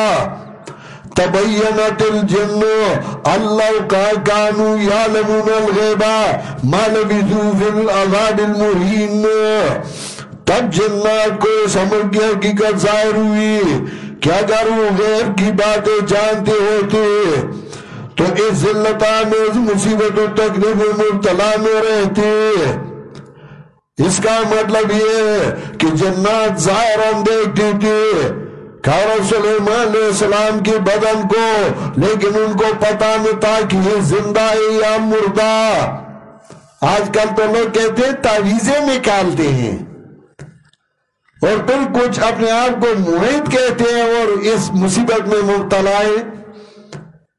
تبینت الجن اللہ کا کانو یعلمون الغیبا، ما لبثو فی العذاب المہین تب جنات کو سمجھ گیا، حقیقت ظاہر ہوئی کیا کروں غیر کی باتیں جانتے ہوتے تو اس ذلتا میں، اس مصیبت و تکلیف مبتلا میں رہتے اس کا مطلب یہ ہے کہ جنات ظاہران دیکھتی تھی کارو سلیمان علیہ السلام کی بدن کو، لیکن ان کو پتا نہیں تھا کہ یہ زندہ ہے یا مردہ۔ آج کل تو لوگ کہتے ہیں تعویزیں نکالتے ہیں۔ اور پھر کچھ اپنے آپ کو محیط کہتے ہیں اور اس مصیبت میں مبتلا ہے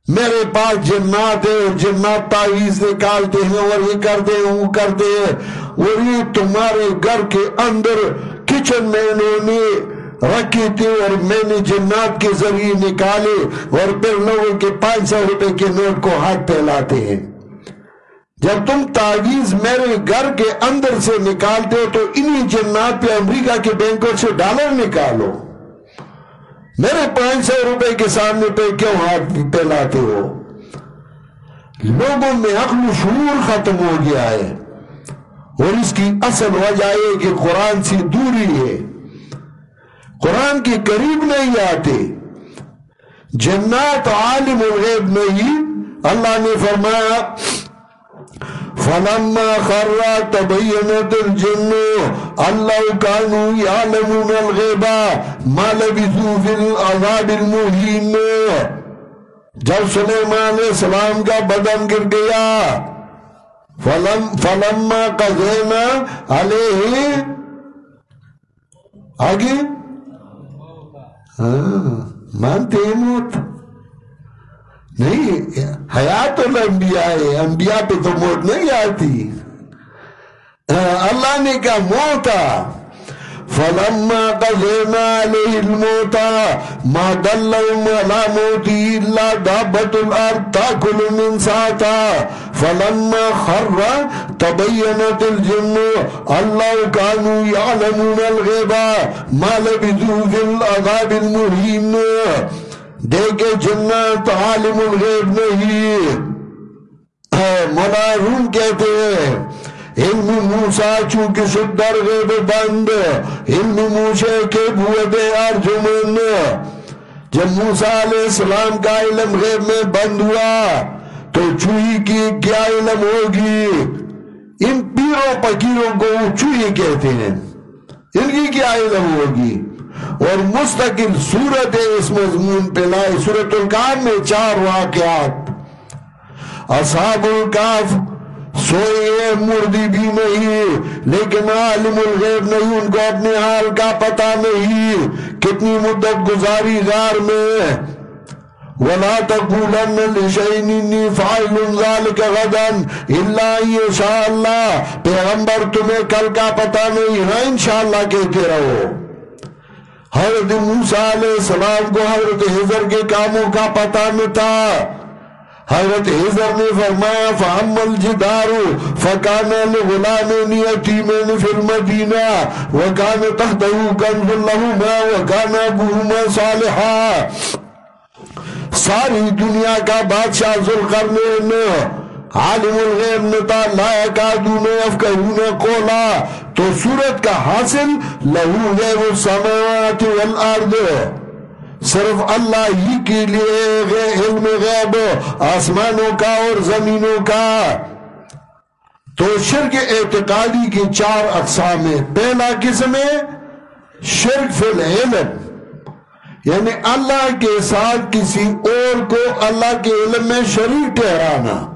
میرے پاس جنات ہیں اور جنات تعویز نکالتے ہیں اور یہ کرتے ہیں، وہ کرتے ہیں۔ اور یہ تمہارے گھر کے اندر کچن میں انہوں نے رکھی تھی اور میں نے جنات کے ذریعے نکالے اور پھر لوگوں کے پانچ سو روپے کے نوٹ کو ہاتھ پھیلاتے ہیں۔ جب تم تعویز میرے گھر کے اندر سے نکالتے ہو تو انہی جنات پہ امریکہ کے بینکوں سے ڈالر نکالو۔ میرے پانچ سو روپے کے سامنے پہ کیوں ہاتھ پہلاتے ہو؟ لوگوں میں عقل و شعور ختم ہو گیا ہے۔ اور اس کی اصل وجہ ہے کہ قرآن سے دوری ہے۔ قرآن کے قریب نہیں آتے۔ جنات عالم الغیب نہیں۔ اللہ نے فرمایا فلما خر تبينت الجن، الله كانوا يعلمون الغيبا ما لبثوا في العذاب المهين۔ جب سلیمان علیہ السلام کا بدن گر گیا، فلم فلما قضینا علیہ آگے؟ ہاں مانتے موت۔ نہیں، حیات الانبیاء ہے، انبیاء پہ تو موت نہیں آتی۔ اللہ نے کہا موتا فلما قضینا علیہ الموتا ما دلہم علا موتی اللہ دابت الارض تاکل من ساتا فلما خر تبینت الجن اللہ کانو یعلمون الغیبا ما لبثو فی العذاب المہین دیکھے جنت عالم الغیب نہیں منارون کہتے ہیں، علم موسیٰ چونکہ شدر غیب بند علم موسیٰ کے بوت ارجمن جب موسیٰ علیہ السلام کا علم غیب میں بند ہوا، تو چوئی کی کیا علم ہوگی؟ ان پیروں پکیروں کو چوئی کہتے ہیں۔ ان کی کیا علم ہوگی؟ اور مستقل صورت اس مضمون پہ لائے صورت القام میں چار واقعات۔ اصحاب القاف سوئے مردی بھی نہیں، لیکن عالم الغیب نہیں، ان کو اپنے حال کا پتہ نہیں۔ کتنی مدت گزاری غار میں۔ وَلَا تَقُولَنَّ لِشَيْنِ إِنِّي فَعِلٌ ذَلِكَ غَدًا إِلَّا يَشَاءَ اللَّهِ۔ پیغمبر، تمہیں کل کا پتہ نہیں ہے انشاءاللہ کہتے رہو۔ حضرت موسیٰ علیہ السلام کو حضرت حضر کے کاموں کا پتہ نہ تھا۔ حضرت حضر نے فرمایا فَعَمَّ الْجِدَارُ فَكَانَ لِغُلَامِنِ يَتِيمِنِ فِي الْمَدِينَةِ وَكَانَ تَحْتَهُ كَنْزٌ لَهُمَا وَكَانَ أَبُوهُمَا صَالِحًا. ساری دنیا کا بادشاہ ذوالقرنین عالم الغیب نتا لا یکادون افکرون قولا تو صورت کا حاصل لہو غیب السماوات والارض۔ صرف اللہ ہی کے لیے علم غیب، آسمانوں کا اور زمینوں کا۔ تو شرک اعتقادی کی چار اقسام ہے پہلا قسم ہے شرک فی العلم۔ یعنی اللہ کے ساتھ کسی اور کو اللہ کے علم میں شریک ٹھہرانا۔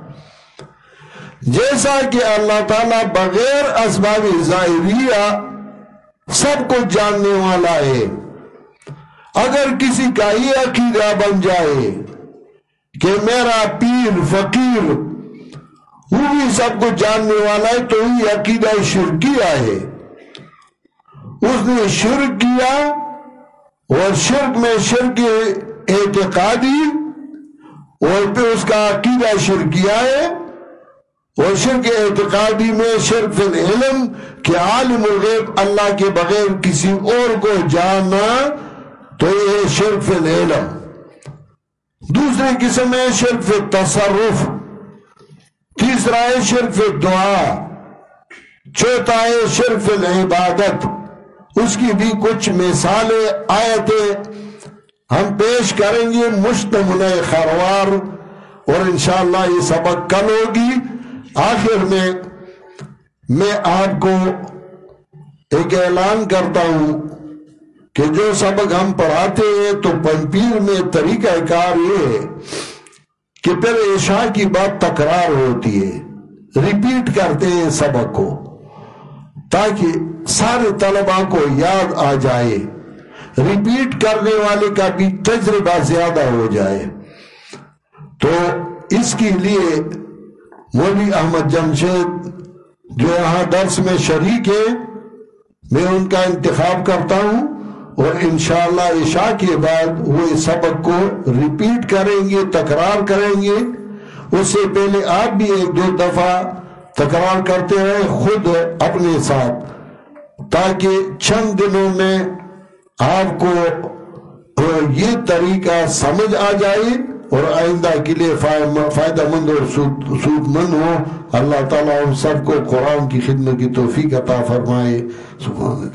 جیسا کہ اللہ تعالیٰ بغیر اسباب ظاہریہ سب کو جاننے والا ہے۔ اگر کسی کا یہ عقیدہ بن جائے کہ میرا پیر فقیر وہ بھی سب کو جاننے والا ہے تو یہ عقیدہ شرکیہ ہے۔ اس نے شرک کیا اور شرک میں شرک اعتقادی اور پھر اس کا عقیدہ شرکیہ ہے۔ اور شرک اعتقادی میں شرک فی العلم کہ عالم الغیب اللہ کے بغیر کسی اور کو جاننا تو یہ شرک فی العلم دوسرے قسم ہے شرک فی تصرف۔ تیسرا ہے شرک فی دعا۔ چوتھا ہے شرک فی العبادت اس کی بھی کچھ مثالیں، آیتیں ہم پیش کریں گے مشتمل خروار اور انشاءاللہ یہ سبق کل ہوگی۔ آخر میں میں آپ کو ایک اعلان کرتا ہوں کہ جو سبق ہم پڑھاتے ہیں تو پنپیر میں طریقہ کار یہ ہے کہ پھر عشاء کی بات تکرار ہوتی ہے۔ ریپیٹ کرتے ہیں سبق کو تاکہ سارے طلبہ کو یاد آ جائے۔ ریپیٹ کرنے والے کا بھی تجربہ زیادہ ہو جائے۔ تو اس کے لیے مولی احمد جمشید جو یہاں درس میں شریک ہے، میں ان کا انتخاب کرتا ہوں اور انشاءاللہ عشاء کے بعد وہ سبق کو ریپیٹ کریں گے، تکرار کریں گے۔ اس سے پہلے آپ بھی ایک دو دفعہ تکرار کرتے ہیں خود اپنے ساتھ، تاکہ چند دنوں میں آپ کو یہ طریقہ سمجھ آ جائے۔ اور آئندہ کے لیے فائدہ مند اور سود مند ہو۔ اللہ تعالیٰ ہم سب کو قرآن کی خدمت کی توفیق عطا فرمائے۔ سبحان